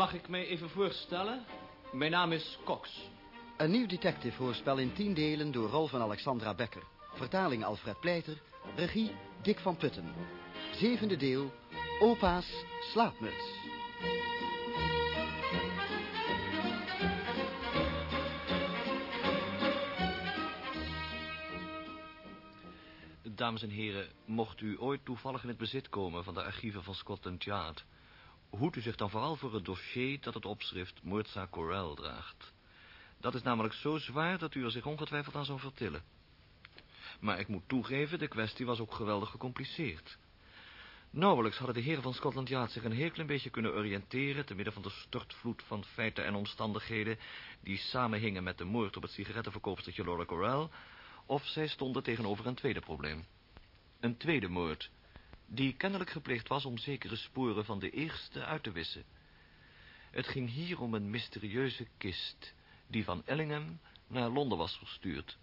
Mag ik mij even voorstellen? Mijn naam is Cox. Een nieuw detective-hoorspel in tien delen door rol van Alexandra Becker. Vertaling Alfred Pleiter. Regie Dick van Putten. Zevende deel. Opa's slaapmuts. Dames en heren, mocht u ooit toevallig in het bezit komen van de archieven van Scotland Yard... hoedt u zich dan vooral voor het dossier dat het opschrift moordzaak Corel draagt. Dat is namelijk zo zwaar dat u er zich ongetwijfeld aan zal vertillen. Maar ik moet toegeven, de kwestie was ook geweldig gecompliceerd. Nauwelijks hadden de heren van Scotland Yard zich een heel klein beetje kunnen oriënteren... te midden van de stortvloed van feiten en omstandigheden... die samenhingen met de moord op het sigarettenverkoopstertje Laura Corel... of zij stonden tegenover een tweede probleem. Een tweede moord, die kennelijk gepleegd was om zekere sporen van de eerste uit te wissen. Het ging hier om een mysterieuze kist... die van Ellingham naar Londen was verstuurd.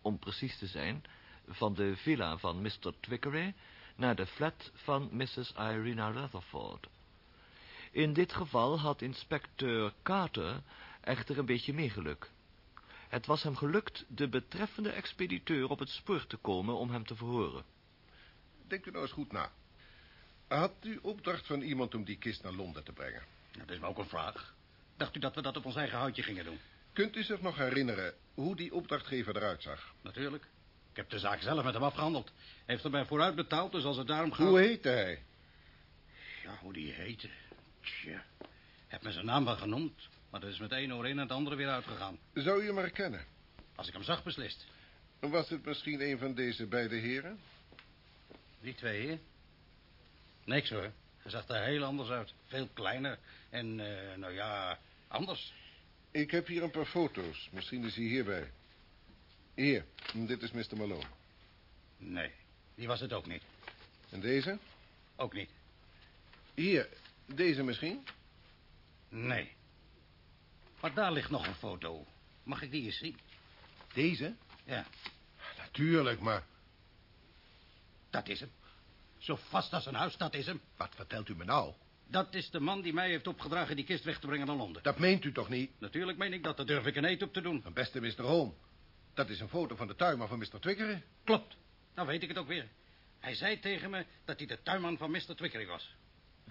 Om precies te zijn, van de villa van Mr. Twickery naar de flat van Mrs. Irina Rutherford. In dit geval had inspecteur Carter echter een beetje meegeluk. Het was hem gelukt de betreffende expediteur op het spoor te komen om hem te verhoren. Denkt u nou eens goed na. Had u opdracht van iemand om die kist naar Londen te brengen? Dat is me ook een vraag. Dacht u dat we dat op ons eigen houtje gingen doen? Kunt u zich nog herinneren hoe die opdrachtgever eruit zag? Natuurlijk. Ik heb de zaak zelf met hem afgehandeld. Hij heeft er mij vooruit betaald, dus als het daarom gaat... Hoe heette hij? Ja, hoe die heette. Tja. Heb me zijn naam wel genoemd, maar dat is met één oor in en het andere weer uitgegaan. Zou u hem herkennen? Als ik hem zag, beslist. Was het misschien een van deze beide heren? Die twee hier? Niks hoor. Hij zag er heel anders uit. Veel kleiner. En, eh, nou ja, anders. Ik heb hier een paar foto's. Misschien is hij hierbij. Hier, dit is Mr. Malone. Nee, die was het ook niet. En deze? Ook niet. Hier, deze misschien? Nee. Maar daar ligt nog een foto. Mag ik die eens zien? Deze? Ja, Natuurlijk, maar dat is hem. Zo vast als een huis, dat is hem. wat vertelt u me nou? Dat is de man die mij heeft opgedragen die kist weg te brengen naar Londen. Dat meent u toch niet? Natuurlijk meen ik dat, daar durf ik een eet op te doen. Mijn beste Mr. Home. Dat is een foto van de tuinman van Mr. Twickery. Klopt. Nou weet ik het ook weer. Hij zei tegen me dat hij de tuinman van Mr. Twickery was.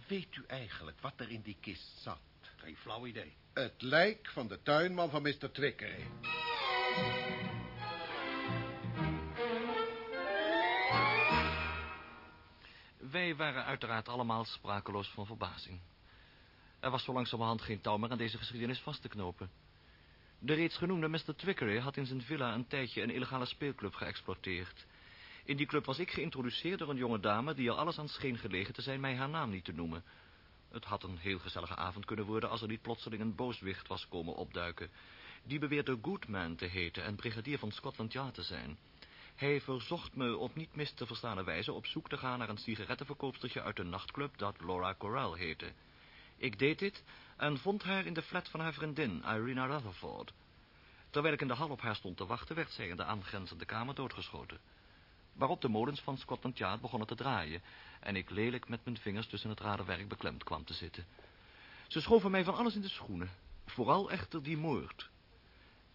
Weet u eigenlijk wat er in die kist zat? Geen flauw idee. Het lijk van de tuinman van Mr. Twickery. Wij waren uiteraard allemaal sprakeloos van verbazing. Er was zo langzamerhand geen touw meer aan deze geschiedenis vast te knopen. De reeds genoemde Mr. Twickery had in zijn villa een tijdje een illegale speelclub geëxploiteerd. In die club was ik geïntroduceerd door een jonge dame die er alles aan scheen gelegen te zijn mij haar naam niet te noemen. Het had een heel gezellige avond kunnen worden als er niet plotseling een booswicht was komen opduiken. Die beweerde Goodman te heten en brigadier van Scotland Yard te zijn. Hij verzocht me op niet mis te verstaande wijze op zoek te gaan naar een sigarettenverkoopstertje uit een nachtclub dat Laura Corral heette. Ik deed dit en vond haar in de flat van haar vriendin, Irina Rutherford. Terwijl ik in de hal op haar stond te wachten, werd zij in de aangrenzende kamer doodgeschoten. Waarop de molens van Scotland Yard begonnen te draaien... en ik lelijk met mijn vingers tussen het radenwerk beklemd kwam te zitten. Ze schoven mij van alles in de schoenen. Vooral echter die moord.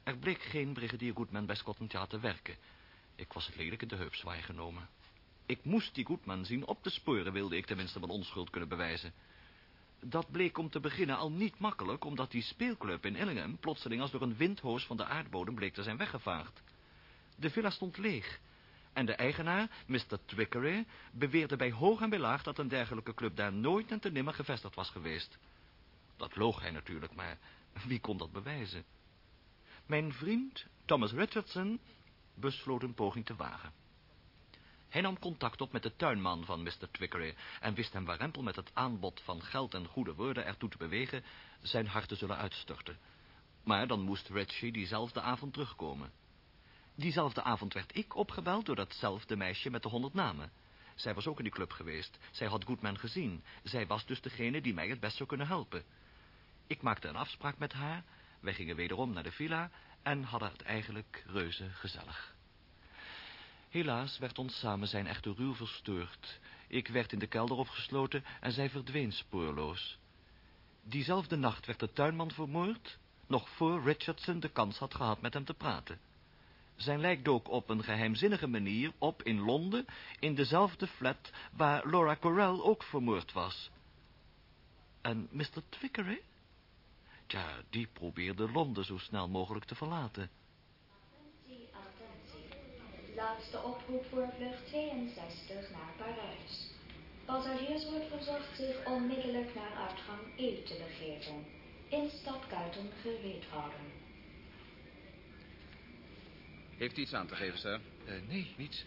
Er bleek geen brigadier Goodman bij Scotland Yard te werken. Ik was lelijk in de heupzwaai genomen. Ik moest die Goodman zien op de sporen, wilde ik tenminste mijn onschuld kunnen bewijzen. Dat bleek om te beginnen al niet makkelijk, omdat die speelclub in Ellingham plotseling als door een windhoos van de aardbodem bleek te zijn weggevaagd. De villa stond leeg. En de eigenaar, Mr. Twickery, beweerde bij hoog en bij laag dat een dergelijke club daar nooit en te nimmer gevestigd was geweest. Dat loog hij natuurlijk, maar wie kon dat bewijzen? Mijn vriend, Thomas Richardson, besloot een poging te wagen. Hij nam contact op met de tuinman van Mr. Twickery... en wist hem warempel met het aanbod van geld en goede woorden ertoe te bewegen... zijn hart te zullen uitstorten. Maar dan moest Ritchie diezelfde avond terugkomen. Diezelfde avond werd ik opgebeld door datzelfde meisje met de honderd namen. Zij was ook in die club geweest. Zij had Goodman gezien. Zij was dus degene die mij het best zou kunnen helpen. Ik maakte een afspraak met haar. Wij gingen wederom naar de villa en hadden het eigenlijk reuze gezellig. Helaas werd ons samen zijn echter ruw verstoord. Ik werd in de kelder opgesloten en zij verdween spoorloos. Diezelfde nacht werd de tuinman vermoord, nog voor Richardson de kans had gehad met hem te praten. Zijn lijk dook op een geheimzinnige manier op in Londen, in dezelfde flat waar Laura Corell ook vermoord was. En Mr. Twickery? Tja, die probeerde Londen zo snel mogelijk te verlaten. Attentie, attentie. Laatste oproep voor vlucht 62 naar Parijs. Passagiers wordt verzocht zich onmiddellijk naar uitgang E te begeven. Instapkaarten gereed houden. Heeft u iets aan te geven, sir? Eh, nee, niets.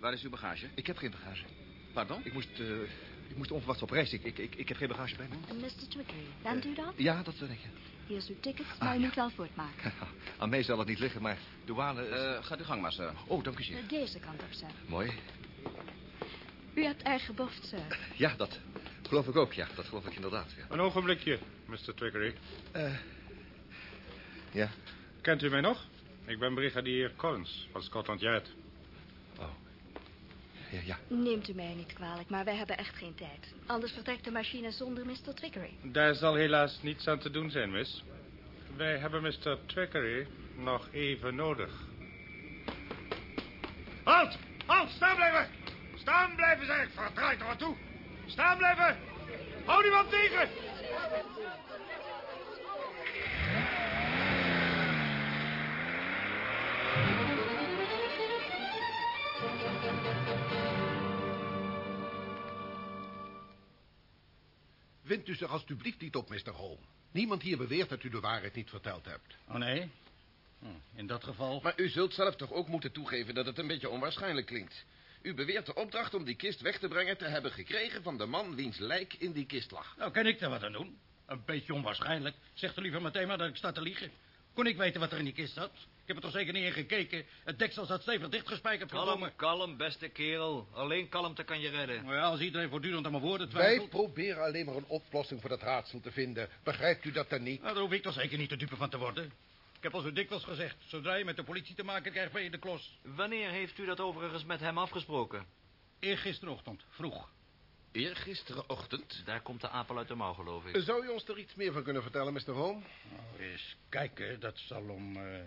Waar is uw bagage? Ik heb geen bagage. Pardon? Ik moest, eh, ik moest onverwachts op reis. Ik, ik, ik, ik heb geen bagage bij me. Mr. Twickery, bent u dat? Ja, dat ben ik. Hier is uw ticket, Ah, maar u ja. moet wel voortmaken. Aan mij zal het niet liggen, maar douane... Eh, gaat uw gang maar, sir. oh, dank u zeer. Eh, Deze kant op, sir. Mooi. U hebt erg geboft, sir. Ja, dat geloof ik ook, ja. Dat geloof ik inderdaad, ja. Een ogenblikje, Mr. Twickery. Eh, ja. Kent u mij nog? Ik ben brigadier Collins van Scotland Yard. Ja, ja. Neemt u mij niet kwalijk, maar wij hebben echt geen tijd. Anders vertrekt de machine zonder Mr. Twickery. Daar zal helaas niets aan te doen zijn, miss. Wij hebben Mr. Twickery nog even nodig. Halt! Halt! Staan blijven! Staan blijven, zeg ik. Verdraait er wat toe. Staan blijven! Hou niemand tegen! Wind u zich alstublieft niet op, Mr. Holm. Niemand hier beweert dat u de waarheid niet verteld hebt. Oh, nee? Hm, In dat geval... Maar u zult zelf toch ook moeten toegeven dat het een beetje onwaarschijnlijk klinkt. U beweert de opdracht om die kist weg te brengen te hebben gekregen van de man wiens lijk in die kist lag. Nou, kan ik er wat aan doen? Een beetje onwaarschijnlijk. Zeg er liever meteen maar dat ik sta te liegen. Kon ik weten wat er in die kist zat? Ik heb er toch zeker niet in gekeken? Het deksel zat stevig dichtgespijkerd Kalm, kalm, beste kerel. Alleen kalmte kan je redden. Nou ja, als iedereen voortdurend aan mijn woorden Wij twijfelt... proberen alleen maar een oplossing voor dat raadsel te vinden. Begrijpt u dat dan niet? Nou, daar hoef ik toch zeker niet de dupe van te worden. Ik heb al zo dikwijls gezegd, zodra je met de politie te maken krijgt, ben je de klos. Wanneer heeft u dat overigens met hem afgesproken? Eergisterochtend, vroeg. Eergisterenochtend? Daar komt de apel uit de mouw, geloof ik. Zou u ons er iets meer van kunnen vertellen, Mr. Holm? Nou, eens kijken, dat zal om... eh,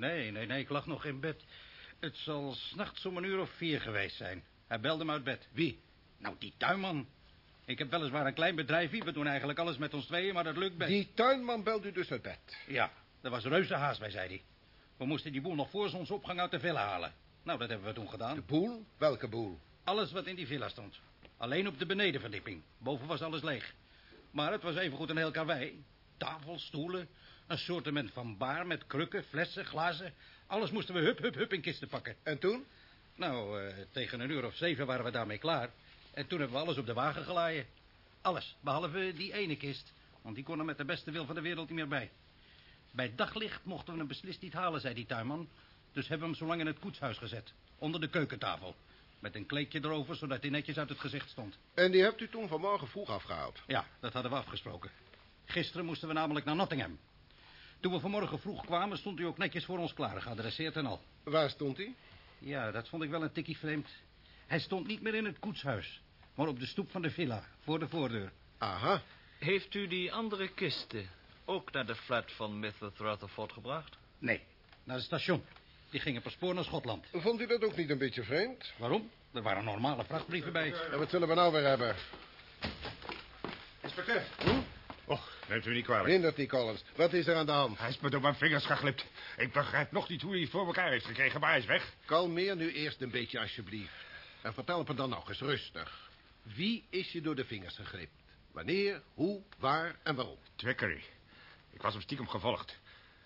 Nee, nee, nee, ik lag nog in bed. Het zal s'nachts om een uur of vier geweest zijn. Hij belde me uit bed. Wie? Nou, die tuinman. Ik heb weliswaar een klein bedrijfje. We doen eigenlijk alles met ons tweeën, maar dat lukt best. Die tuinman belt u dus uit bed. Ja, er was reuze haast bij, zei hij. We moesten die boel nog voor zonsopgang uit de villa halen. Nou, dat hebben we toen gedaan. De boel? Welke boel? Alles wat in die villa stond. Alleen op de benedenverdieping. Boven was alles leeg. Maar het was evengoed een heel karwei. Tafels, stoelen, een soortement van bar met krukken, flessen, glazen. Alles moesten we hup, hup, hup in kisten pakken. En toen? Nou, eh, tegen een uur of zeven waren we daarmee klaar. En toen hebben we alles op de wagen gelaaien. Alles, behalve die ene kist. Want die kon er met de beste wil van de wereld niet meer bij. Bij daglicht mochten we hem beslist niet halen, zei die tuinman. Dus hebben we hem zo lang in het koetshuis gezet. Onder de keukentafel. Met een kleedje erover, zodat hij netjes uit het gezicht stond. En die hebt u toen vanmorgen vroeg afgehaald. Ja, dat hadden we afgesproken. Gisteren moesten we namelijk naar Nottingham. Toen we vanmorgen vroeg kwamen, stond hij ook netjes voor ons klaar, geadresseerd en al. Waar stond hij? Ja, dat vond ik wel een tikkie vreemd. Hij stond niet meer in het koetshuis, maar op de stoep van de villa, voor de voordeur. Aha. Heeft u die andere kisten ook naar de flat van Mr. Rutherford gebracht? Nee, naar het station. Die gingen per spoor naar Schotland. Vond u dat ook niet een beetje vreemd? Waarom? Er waren normale vrachtbrieven bij. En wat zullen we nou weer hebben? Inspecteur. Och, neemt u niet kwalijk. Hindert die Collins. Wat is er aan de hand? Hij is me door mijn vingers geglipt. Ik begrijp nog niet hoe hij het voor elkaar heeft gekregen, maar hij is weg. Kalmeer nu eerst een beetje, alsjeblieft. En vertel me dan nog eens rustig. Wie is je door de vingers gegript? Wanneer, hoe, waar en waarom? Twickery. Ik was hem stiekem gevolgd.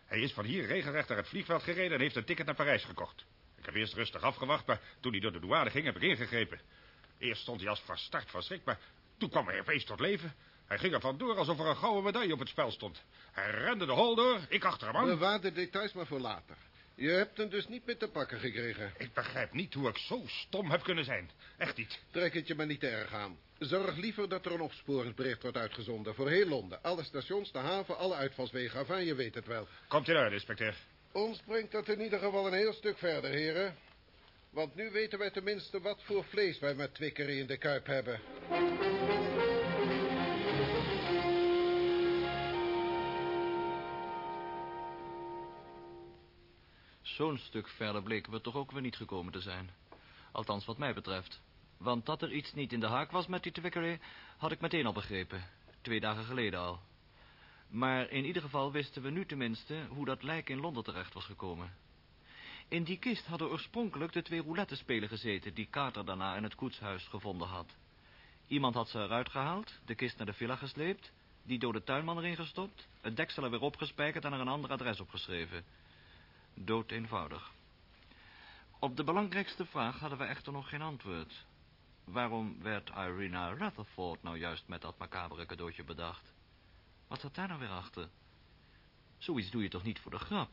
Hij is van hier regelrecht naar het vliegveld gereden en heeft een ticket naar Parijs gekocht. Ik heb eerst rustig afgewacht, maar toen hij door de douane ging, heb ik ingegrepen. Eerst stond hij als verstart van schrik, maar toen kwam hij opeens tot leven. Hij ging er vandoor alsof er een gouden medaille op het spel stond. Hij rende de hol door, ik achter hem aan. Bewaar de details maar voor later. Je hebt hem dus niet meer te pakken gekregen. Ik begrijp niet hoe ik zo stom heb kunnen zijn. Echt niet. Trek het je maar niet te erg aan. Zorg liever dat er een opsporingsbericht wordt uitgezonden. Voor heel Londen. Alle stations, de haven, alle uitvalswegen. Enfin, je weet het wel. Komt in orde, inspecteur. Ons brengt dat in ieder geval een heel stuk verder, heren. Want nu weten wij tenminste wat voor vlees wij met Twickery in de kuip hebben. Zo'n stuk verder bleken we toch ook weer niet gekomen te zijn. Althans, wat mij betreft. Want dat er iets niet in de haak was met die Twickery, had ik meteen al begrepen. Twee dagen geleden al. Maar in ieder geval wisten we nu tenminste hoe dat lijk in Londen terecht was gekomen. In die kist hadden oorspronkelijk de twee roulette-spelen gezeten... die Carter daarna in het koetshuis gevonden had. Iemand had ze eruit gehaald, de kist naar de villa gesleept... die dode tuinman erin gestopt... het deksel er weer opgespijkerd en er een ander adres opgeschreven. Dood eenvoudig. Op de belangrijkste vraag hadden we echter nog geen antwoord. Waarom werd Irina Rutherford nou juist met dat macabere cadeautje bedacht? Wat zat daar nou weer achter? Zoiets doe je toch niet voor de grap?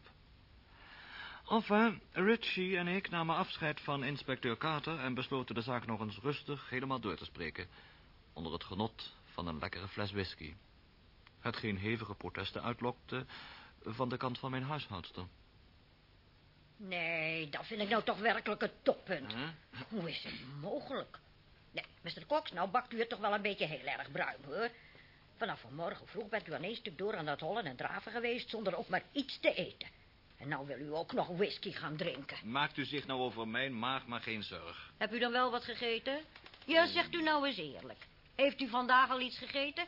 Enfin, Ritchie en ik namen afscheid van inspecteur Carter... en besloten de zaak nog eens rustig helemaal door te spreken... onder het genot van een lekkere fles whisky. Hetgeen hevige protesten uitlokte van de kant van mijn huishoudster. Nee, dat vind ik nou toch werkelijk het toppunt. Huh? Hoe is het mogelijk? Nee, Mr. Cox, nou bakt u het toch wel een beetje heel erg bruin, hoor. Vanaf vanmorgen vroeg bent u aan één stuk door aan dat hollen en draven geweest... zonder ook maar iets te eten. En nou wil u ook nog whisky gaan drinken. Maakt u zich nou over mijn maag maar geen zorg. Heb u dan wel wat gegeten? Ja, zegt u nou eens eerlijk. Heeft u vandaag al iets gegeten?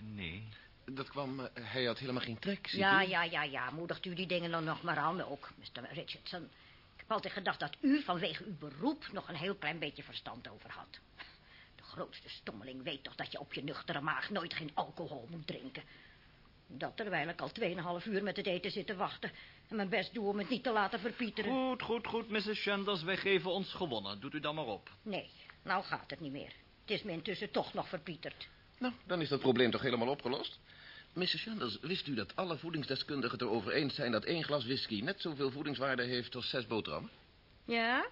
Nee. Dat kwam... eh, hij had helemaal geen trek, ziet Ja, u? ja, ja, ja. Moedigt u die dingen dan nog maar aan ook, Mr. Richardson. Ik heb altijd gedacht dat u vanwege uw beroep nog een heel klein beetje verstand over had. De grootste stommeling weet toch dat je op je nuchtere maag nooit geen alcohol moet drinken. Dat terwijl ik al 2,5 uur met het eten zit te wachten... en mijn best doe om het niet te laten verpieteren. Goed, goed, goed, Mrs. Shanders. Wij geven ons gewonnen. Doet u dan maar op. Nee, nou gaat het niet meer. Het is me intussen toch nog verpieterd. Nou, dan is dat probleem toch helemaal opgelost? Mrs. Sanders, wist u dat alle voedingsdeskundigen het erover eens zijn... dat één glas whisky net zoveel voedingswaarde heeft als zes boterhammen? Ja?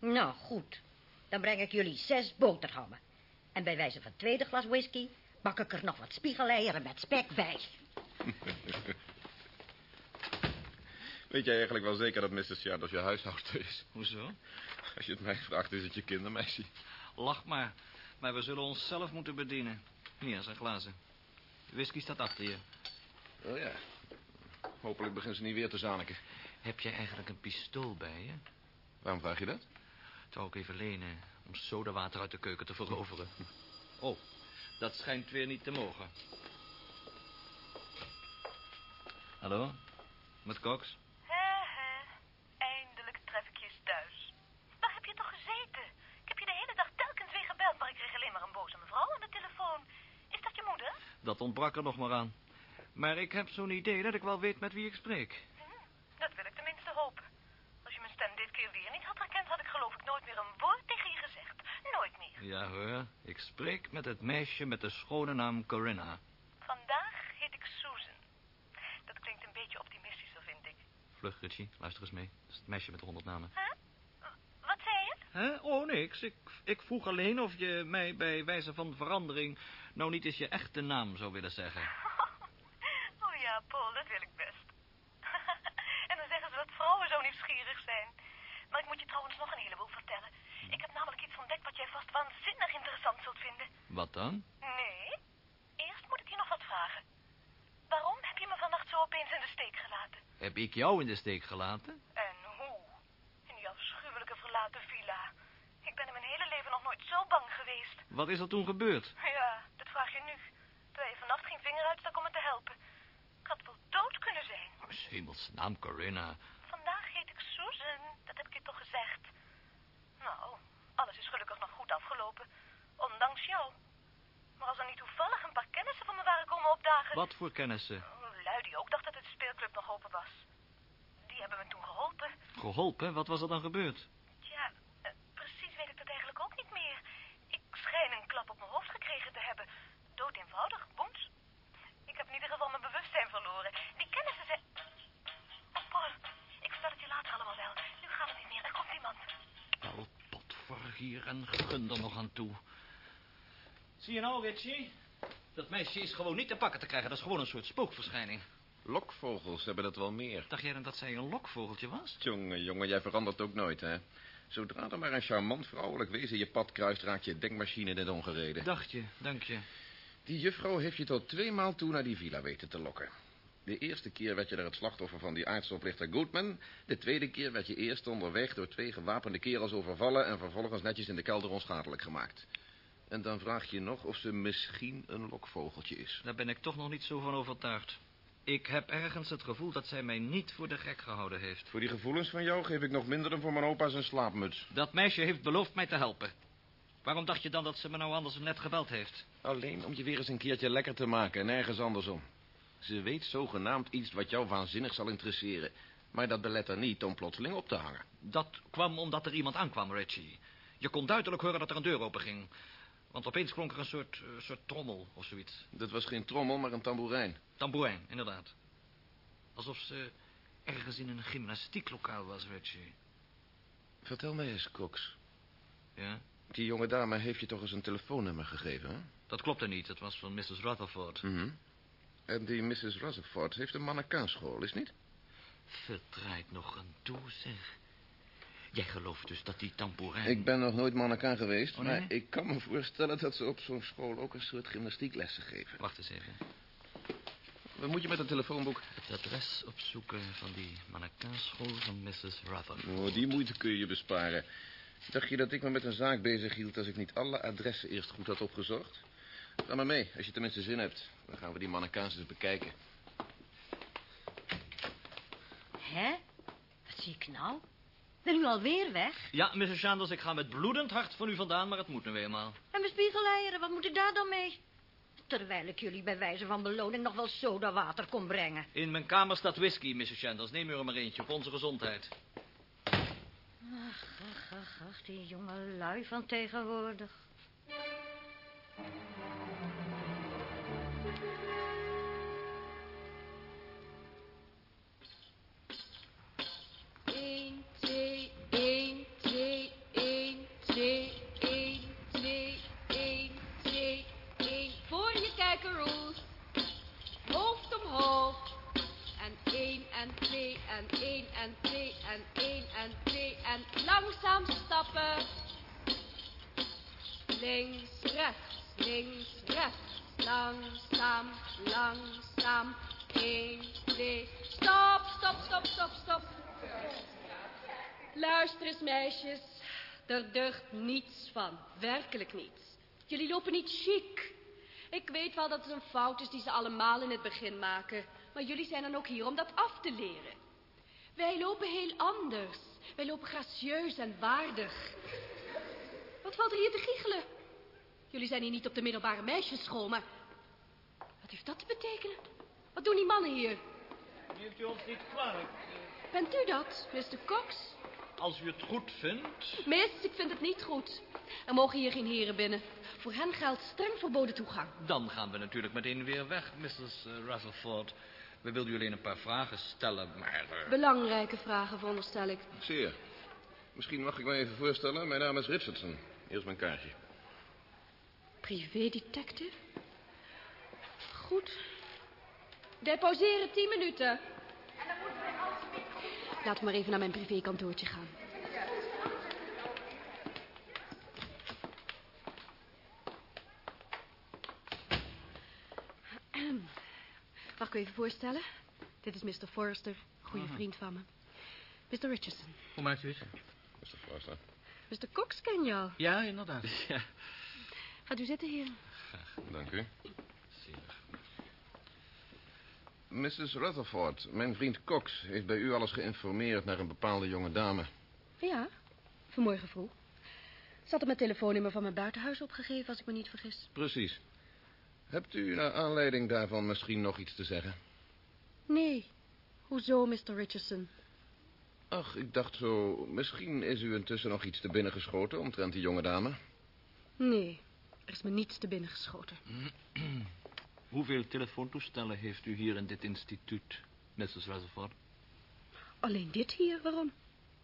Nou, goed. Dan breng ik jullie zes boterhammen. En bij wijze van tweede glas whisky... bak ik er nog wat spiegeleieren met spek bij. Weet jij eigenlijk wel zeker dat Mrs. Sanders je huishoudster is? Hoezo? Als je het mij vraagt, is het je kindermeisje. Lach maar. Maar we zullen ons zelf moeten bedienen. Hier zijn glazen. Whisky staat achter je. Oh ja. Hopelijk begint ze niet weer te zaniken. Heb jij eigenlijk een pistool bij je? Waarom vraag je dat? Het wou ik even lenen om sodawater uit de keuken te veroveren. Oh, dat schijnt weer niet te mogen. Hallo? Met Cox? Hè, hè. Eindelijk tref ik je eens thuis. Waar heb je toch gezeten? Ik heb je de hele dag telkens weer gebeld, maar ik kreeg alleen maar een boze mevrouw aan de telefoon. Is dat je moeder? Dat ontbrak er nog maar aan. Maar ik heb zo'n idee dat ik wel weet met wie ik spreek. Dat wil ik tenminste hopen. Als je mijn stem dit keer weer niet had herkend, had ik geloof ik nooit meer een woord tegen je gezegd. Nooit meer. Ja hoor, ik spreek met het meisje met de schone naam Corinna. Vandaag heet ik Susan. Dat klinkt een beetje optimistischer, vind ik. Vlug, Richie, luister eens mee. Dat is het meisje met de honderd namen. Hè? Wat zei je? Hè? Oh, niks. Ik, ik vroeg alleen of je mij bij wijze van verandering... nou niet eens je echte naam zou willen zeggen. Oh ja, Paul, dat wil ik best. en dan zeggen ze dat vrouwen zo nieuwsgierig zijn. Maar ik moet je trouwens nog een heleboel vertellen. Ik heb namelijk iets ontdekt wat jij vast waanzinnig interessant zult vinden. Wat dan? Nee, eerst moet ik je nog wat vragen. Waarom heb je me vannacht zo opeens in de steek gelaten? Heb ik jou in de steek gelaten? En hoe? In die afschuwelijke verlaten villa. Ik ben in mijn hele leven nog nooit zo bang geweest. Wat is er toen gebeurd? Ja, dat vraag je nu. Terwijl je vannacht geen vinger uitstak om me te helpen. Ik had wel dood kunnen zijn. Oh, hemelsnaam, Corinna. Vandaag heet ik Susan, dat heb ik je toch gezegd. Nou, alles is gelukkig nog goed afgelopen. Ondanks jou. Maar als er niet toevallig een paar kennissen van me waren komen opdagen... Wat voor kennissen? Lui die ook dacht dat het speelclub nog open was. Die hebben me toen geholpen. Geholpen? Wat was er dan gebeurd? Tja, eh, precies weet ik dat eigenlijk ook niet meer. Ik schijn een klap op mijn hoofd gekregen te hebben. Dood eenvoudig, hier en gun er nog aan toe. Dat meisje is gewoon niet te pakken te krijgen. Dat is gewoon een soort spookverschijning. Lokvogels hebben dat wel meer. Dacht jij dan dat zij een lokvogeltje was? Jongen, jongen, jij verandert ook nooit, hè? Zodra er maar een charmant vrouwelijk wezen je pad kruist... raakt je denkmachine in het ongereden. Dacht je, dank je. Die juffrouw heeft je tot twee maal toe naar die villa weten te lokken. De eerste keer werd je er het slachtoffer van die aardstoplichter Goodman. De tweede keer werd je eerst onderweg door twee gewapende kerels overvallen... en vervolgens netjes in de kelder onschadelijk gemaakt. En dan vraag je nog of ze misschien een lokvogeltje is. Daar ben ik toch nog niet zo van overtuigd. Ik heb ergens het gevoel dat zij mij niet voor de gek gehouden heeft. Voor die gevoelens van jou geef ik nog minder dan voor mijn opa zijn slaapmuts. Dat meisje heeft beloofd mij te helpen. Waarom dacht je dan dat ze me nou anders net gebeld heeft? Alleen om je weer eens een keertje lekker te maken en nergens andersom. Ze weet zogenaamd iets wat jou waanzinnig zal interesseren. Maar dat belet er niet om plotseling op te hangen. Dat kwam omdat er iemand aankwam, Richie. Je kon duidelijk horen dat er een deur openging. Want opeens klonk er een soort, uh, soort trommel of zoiets. Dat was geen trommel, maar een tamboerijn. Tamboerijn, inderdaad. Alsof ze ergens in een gymnastieklokaal was, Richie. Vertel mij eens, Cox. Ja? Die jonge dame heeft je toch eens een telefoonnummer gegeven, hè? Dat klopte niet, dat was van Mrs. Rutherford. Mm -hmm. En die Mrs. Rutherford heeft een mannekaanschool, is niet? Verdraait nog een toe, zeg. Jij gelooft dus dat die tamboerijn... Ik ben nog nooit mannekaan geweest, oh, nee? maar ik kan me voorstellen dat ze op zo'n school ook een soort gymnastieklessen geven. Wacht eens even. Wat moet je met een telefoonboek? Het adres opzoeken van die mannekaanschool van Mrs. Rutherford. Oh, die moeite kun je besparen. Dacht je dat ik me met een zaak bezig hield als ik niet alle adressen eerst goed had opgezocht? Ga maar mee, als je tenminste zin hebt. Dan gaan we die mannekaans eens bekijken. Hè? Wat zie ik nou? Ben u alweer weg? Ja, Mrs. Chandler, ik ga met bloedend hart van u vandaan, maar het moet nu eenmaal. En mijn spiegeleieren, wat moet ik daar dan mee? Terwijl ik jullie bij wijze van beloning nog wel sodawater kon brengen. In mijn kamer staat whisky, Mrs. Chandler. Neem u er maar eentje, op onze gezondheid. Ach, ach, ach, ach, die jonge lui van tegenwoordig. Eén, en twee en één en twee en één en twee en langzaam stappen. Links, rechts, links, rechts. Langzaam, langzaam. Eén, twee. Stop, stop, stop, stop, stop. Luister eens, meisjes. Er deugt niets van. Werkelijk niets. Jullie lopen niet chic. Ik weet wel dat het een fout is die ze allemaal in het begin maken. Maar jullie zijn dan ook hier om dat af te leren. Wij lopen heel anders. Wij lopen gracieus en waardig. Wat valt er hier te giechelen? Jullie zijn hier niet op de middelbare meisjesschool, maar... Wat heeft dat te betekenen? Wat doen die mannen hier? Neemt u ons niet kwalijk? Bent u dat, Mr. Cox? Als u het goed vindt. Miss, ik vind het niet goed. Er mogen hier geen heren binnen. Voor hen geldt streng verboden toegang. Dan gaan we natuurlijk meteen weer weg, Mrs. Rutherford. We wilden jullie een paar vragen stellen, maar... Uh... Belangrijke vragen, veronderstel ik. Zeer. Misschien mag ik me even voorstellen. Mijn naam is Richardson. Hier is mijn kaartje. Privé-detective? Goed. Wij pauzeren tien minuten. Laten we maar even naar mijn privékantoortje gaan. Mag ik u even voorstellen? Dit is Mr. Forrester, goede vriend van me. Mr. Richardson. Hoe maakt u het? Mr. Forrester. Mr. Cox ken jou. Ja, inderdaad. Ja. Gaat u zitten hier. Graag. Dank u. Mrs. Rutherford, mijn vriend Cox heeft bij u alles geïnformeerd naar een bepaalde jonge dame. Ja, vanmorgen vroeg. Ze had mijn telefoonnummer van mijn buitenhuis opgegeven, als ik me niet vergis. Precies. Hebt u naar aanleiding daarvan misschien nog iets te zeggen? Nee. Hoezo, Mr. Richardson? Ach, ik dacht zo... Misschien is u intussen nog iets te binnen geschoten omtrent die jonge dame. Nee, er is me niets te binnen geschoten. Hoeveel telefoontoestellen heeft u hier in dit instituut, Mrs. Rutherford? Alleen dit hier, waarom?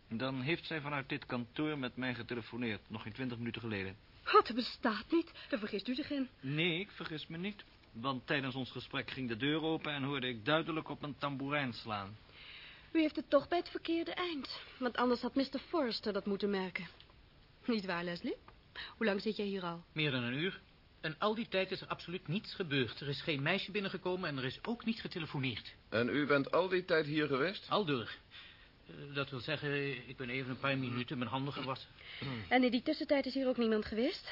Dan heeft zij vanuit dit kantoor met mij getelefoneerd, nog geen twintig minuten geleden. Wat, het bestaat niet. Daar vergist u zich in. Nee, ik vergis me niet. Want tijdens ons gesprek ging de deur open en hoorde ik duidelijk op een tamboerijn slaan. U heeft het toch bij het verkeerde eind. Want anders had Mr. Forrester dat moeten merken. Niet waar, Leslie? Hoe lang zit jij hier al? Meer dan een uur. En al die tijd is er absoluut niets gebeurd. Er is geen meisje binnengekomen en er is ook niet getelefoneerd. En u bent al die tijd hier geweest? Al door. Eh, Dat wil zeggen, ik ben even een paar minuten mijn handen gewassen. En in die tussentijd is hier ook niemand geweest.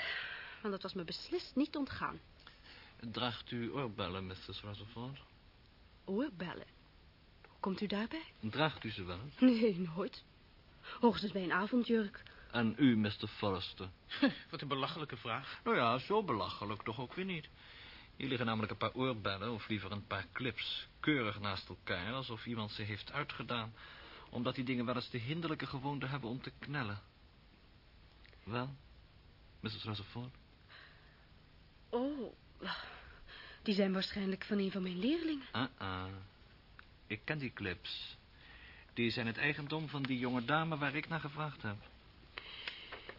Want dat was me beslist niet ontgaan. Draagt u oorbellen, Mrs. Rutherford? Oorbellen? Hoe komt u daarbij? Draagt u ze wel? Nee, nooit. Hoogstens bij een avondjurk. En u, Mr. Forrester? Wat een belachelijke vraag. Nou ja, zo belachelijk toch ook weer niet. Hier liggen namelijk een paar oorbellen, of liever een paar clips, keurig naast elkaar, alsof iemand ze heeft uitgedaan, omdat die dingen wel eens de hinderlijke gewoonte hebben om te knellen. Wel, Mrs. Rutherford? Oh, die zijn waarschijnlijk van een van mijn leerlingen. Ah-ah. Ik ken die clips. Die zijn het eigendom van die jonge dame waar ik naar gevraagd heb.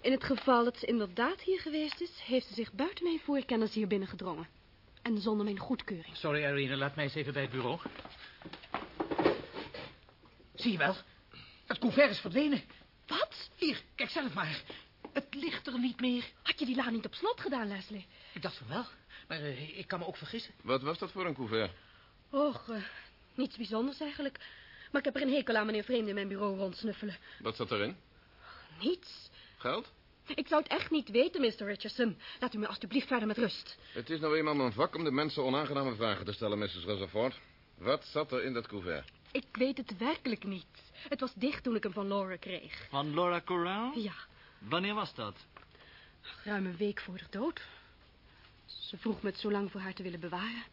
In het geval dat ze inderdaad hier geweest is... heeft ze zich buiten mijn voorkennis hier binnengedrongen. En zonder mijn goedkeuring. Sorry, Irene, laat mij eens even bij het bureau. Zie je wel? Het couvert is verdwenen. Wat? Hier, kijk zelf maar. Het ligt er niet meer. Had je die la niet op slot gedaan, Leslie? Ik dacht van wel, maar eh, ik kan me ook vergissen. Wat was dat voor een couvert? Och, eh, niets bijzonders eigenlijk. Maar ik heb er een hekel aan meneer Vreemde in mijn bureau rondsnuffelen. Wat zat erin? Niets. Geld? Ik zou het echt niet weten, Mr. Richardson. Laat u me alstublieft verder met rust. Het is nou eenmaal mijn vak om de mensen onaangename vragen te stellen, Mrs. Rutherford. Wat zat er in dat couvert? Ik weet het werkelijk niet. Het was dicht toen ik hem van Laura kreeg. Van Laura Corral? Ja, Wanneer was dat? ruim een week voor de dood. Ze vroeg me het zo lang voor haar te willen bewaren.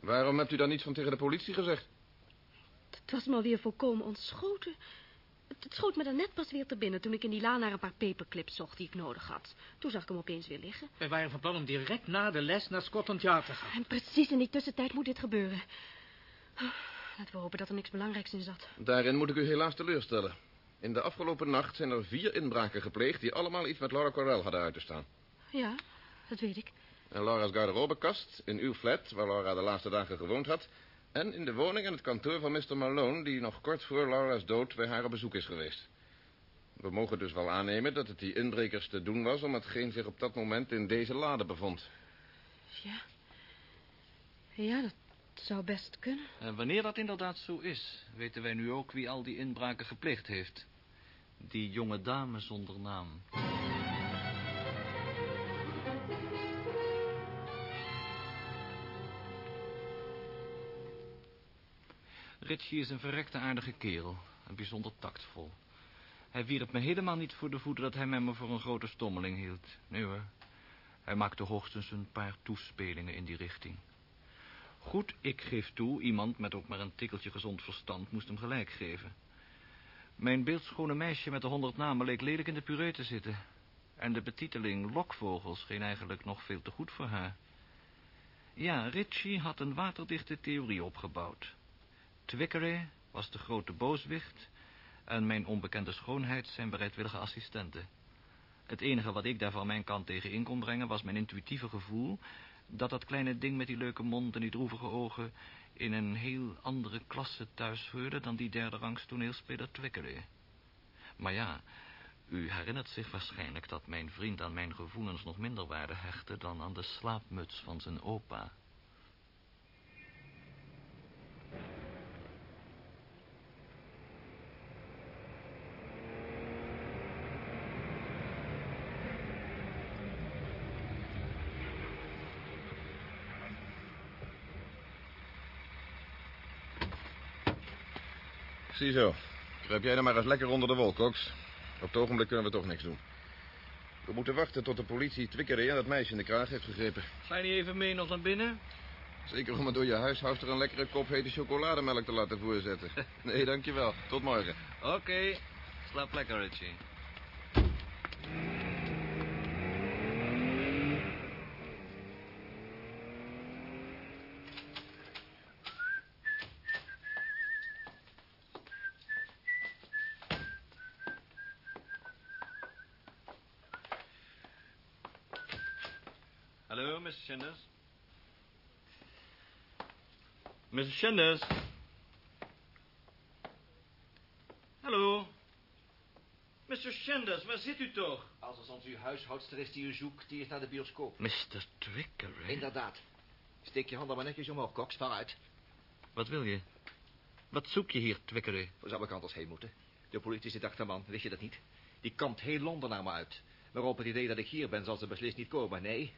Waarom hebt u dan niets van tegen de politie gezegd? Het was me alweer volkomen ontschoten. Het, het schoot me dan net pas weer te binnen toen ik in die la naar een paar paperclips zocht die ik nodig had. Toen zag ik hem opeens weer liggen. Wij waren van plan om direct na de les naar Scotland Yard te gaan. En precies in die tussentijd moet dit gebeuren. Laten we hopen dat er niks belangrijks in zat. Daarin moet ik u helaas teleurstellen. In de afgelopen nacht zijn er vier inbraken gepleegd... die allemaal iets met Laura Corell hadden uit te staan. Ja, dat weet ik. In Laura's garderobekast, in uw flat, waar Laura de laatste dagen gewoond had... en in de woning en het kantoor van Mr. Malone... die nog kort voor Laura's dood bij haar op bezoek is geweest. We mogen dus wel aannemen dat het die inbrekers te doen was... om hetgeen zich op dat moment in deze lade bevond. Ja. Ja, dat zou best kunnen. En wanneer dat inderdaad zo is, weten wij nu ook wie al die inbraken gepleegd heeft. Die jonge dame zonder naam. Richie is een verrekte aardige kerel. En bijzonder tactvol. Hij wierp me helemaal niet voor de voeten dat hij mij me voor een grote stommeling hield. Nee hoor. Hij maakte hoogstens een paar toespelingen in die richting. Goed, ik geef toe, iemand met ook maar een tikkeltje gezond verstand moest hem gelijk geven. Mijn beeldschone meisje met de honderd namen leek lelijk in de puree te zitten. En de betiteling Lokvogel scheen eigenlijk nog veel te goed voor haar. Ja, Ritchie had een waterdichte theorie opgebouwd. Twickeray was de grote booswicht... en mijn onbekende schoonheid zijn bereidwillige assistenten. Het enige wat ik daar van mijn kant tegen in kon brengen... was mijn intuïtieve gevoel... dat dat kleine ding met die leuke mond en die droevige ogen... in een heel andere klasse thuis hoorde... dan die derde rangs toneelspeler Twickeray. Maar ja, u herinnert zich waarschijnlijk... dat mijn vriend aan mijn gevoelens nog minder waarde hechtte... dan aan de slaapmuts van zijn opa... Ziezo. Kruip jij dan maar eens lekker onder de wol, Cox. Op het ogenblik kunnen we toch niks doen. We moeten wachten tot de politie Twickeray en dat meisje in de kraag heeft gegrepen. Ga je niet even mee nog naar binnen? Zeker om het door je huishoudster een lekkere kop hete chocolademelk te laten voorzetten. Nee, dankjewel. Tot morgen. Oké, slaap lekker, Richie. Miss Sanders. Miss Sanders. Hallo. Mr. Sanders, waar zit u toch? Als het ons uw huishoudster is die u zoekt, die is naar de bioscoop. Mr. Twickery? Inderdaad. Steek je handen maar netjes omhoog, Cox. Vooruit. Wat wil je? Wat zoek je hier, Twickery? Waar zou ik anders heen moeten? De politie zit achter man, wist je dat niet? Die kampt heel Londen naar me uit. Maar op het idee dat ik hier ben, zal ze beslist niet komen. Nee.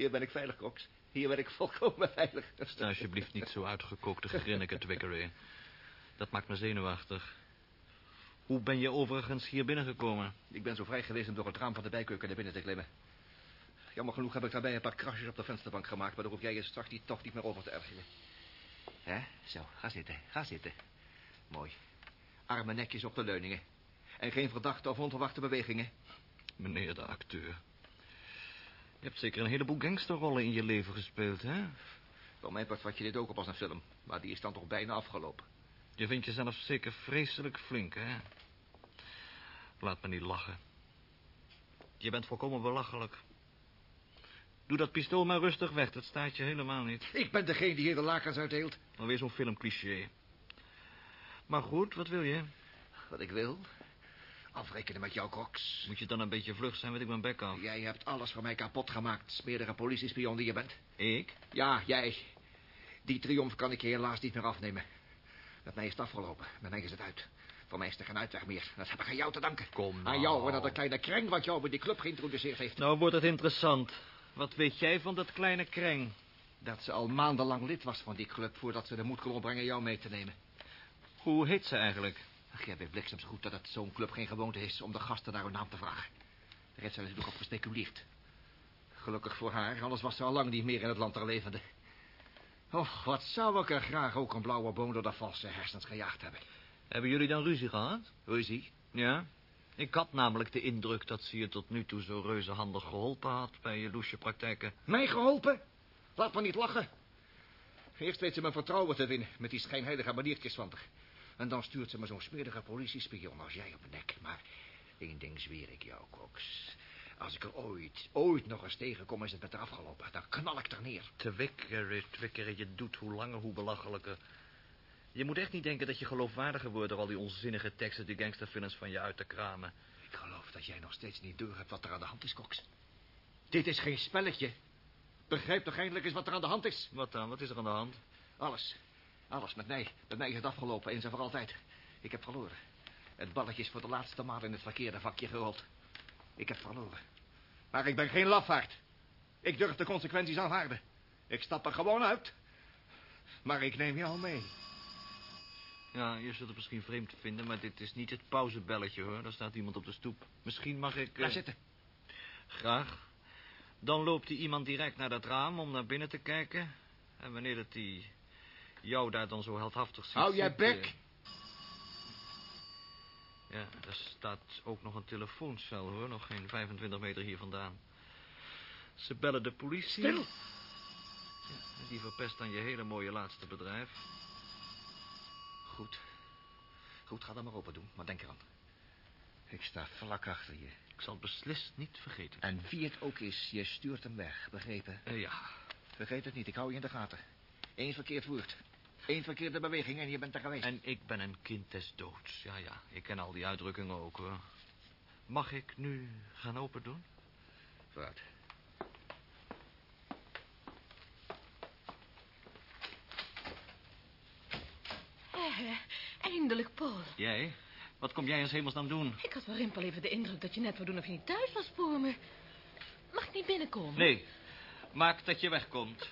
Hier ben ik veilig, Cox. Hier ben ik volkomen veilig. Sta alsjeblieft niet zo uitgekookt te grinniken, Twickery. Dat maakt me zenuwachtig. Hoe ben je overigens hier binnengekomen? Ik ben zo vrij geweest om door het raam van de bijkeuken naar binnen te klimmen. Jammer genoeg heb ik daarbij een paar krasjes op de vensterbank gemaakt... maar daar hoef jij je straks niet, toch niet meer over te ergeren. Hè? Zo, ga zitten, ga zitten. Mooi. Arme nekjes op de leuningen. En geen verdachte of onverwachte bewegingen. Meneer de acteur. Je hebt zeker een heleboel gangsterrollen in je leven gespeeld, hè? Voor mijn part vat je dit ook op als een film. Maar die is dan toch bijna afgelopen. Je vindt jezelf zeker vreselijk flink, hè? Laat me niet lachen. Je bent volkomen belachelijk. Doe dat pistool maar rustig weg, dat staat je helemaal niet. Ik ben degene die hier de lakens uitdeelt. Alweer zo'n filmcliché. Maar goed, wat wil je? Wat ik wil? Afrekenen met jou, Cox. Moet je dan een beetje vlug zijn, weet ik mijn bek af. Jij hebt alles voor mij kapot gemaakt, smerige politiespion die je bent. Ik? Ja, jij. Die triomf kan ik je helaas niet meer afnemen. Met mij is het afgelopen. Met mij is het uit. Voor mij is er geen uitweg meer. Dat heb ik aan jou te danken. Kom nou. Aan jou en aan dat kleine kreng wat jou bij die club geïntroduceerd heeft. Nou wordt het interessant. Wat weet jij van dat kleine kreng? Dat ze al maandenlang lid was van die club... voordat ze de moed kon opbrengen jou mee te nemen. Hoe heet ze eigenlijk? Ach, jij weet bliksems goed dat het zo'n club geen gewoonte is... om de gasten naar hun naam te vragen. Daar heeft ze natuurlijk op gespeculeerd. Gelukkig voor haar, anders was ze al lang niet meer in het land der levenden. Och, wat zou ik er graag ook een blauwe boom door de valse hersens gejaagd hebben. Hebben jullie dan ruzie gehad? Ruzie? Ja. Ik had namelijk de indruk dat ze je tot nu toe zo reuzehandig geholpen had bij je loesje praktijken. Mij geholpen? Laat me niet lachen. Eerst weet ze mijn vertrouwen te winnen met die schijnheilige maniertjes van haar. En dan stuurt ze me zo'n smerige politiespion als jij op mijn nek. Maar één ding zweer ik jou, Cox. Als ik er ooit, ooit nog eens tegenkom, is het met haar afgelopen. Dan knal ik er neer. Twikkery, twikkery, je doet hoe langer hoe belachelijker. Je moet echt niet denken dat je geloofwaardiger wordt... door al die onzinnige teksten die gangsterfilms van je uit te kramen. Ik geloof dat jij nog steeds niet doorhebt wat er aan de hand is, Cox. Dit is geen spelletje. Begrijp toch eindelijk eens wat er aan de hand is? Wat dan? Wat is er aan de hand? Alles. Alles met mij. Met mij is het afgelopen, eens en voor altijd. Ik heb verloren. Het balletje is voor de laatste maal in het verkeerde vakje gerold. Ik heb verloren. Maar ik ben geen lafaard. Ik durf de consequenties aanvaarden. Ik stap er gewoon uit. Maar ik neem jou mee. Ja, je zult het misschien vreemd vinden, maar dit is niet het pauzebelletje, hoor. Daar staat iemand op de stoep. Misschien mag ik... Ga eh, zitten. Graag. Dan loopt die iemand direct naar dat raam om naar binnen te kijken. En wanneer dat die jou daar dan zo heldhaftig ziet... Hou jij bek. Ja, er staat ook nog een telefooncel, hoor. Nog geen 25 meter hier vandaan. Ze bellen de politie. Stil. Ja, die verpest dan je hele mooie laatste bedrijf. Goed. Goed, ga dan maar open doen. Maar denk eraan. Ik sta vlak achter je. Ik zal het beslist niet vergeten. En wie het ook is, je stuurt hem weg. Begrepen? Eh, ja. Vergeet het niet, ik hou je in de gaten. Eén verkeerd woord. Eén verkeerde beweging en je bent er geweest. En ik ben een kind des doods. Ja, ja. Ik ken al die uitdrukkingen ook, hoor. Mag ik nu gaan open doen? Vooruit. Eh, eindelijk, Paul. Jij? Wat kom jij in hemelsnaam doen? Ik had wel rimpel even de indruk dat je net wou doen of je niet thuis was voor me. Mag ik niet binnenkomen? Nee. Maak dat je wegkomt.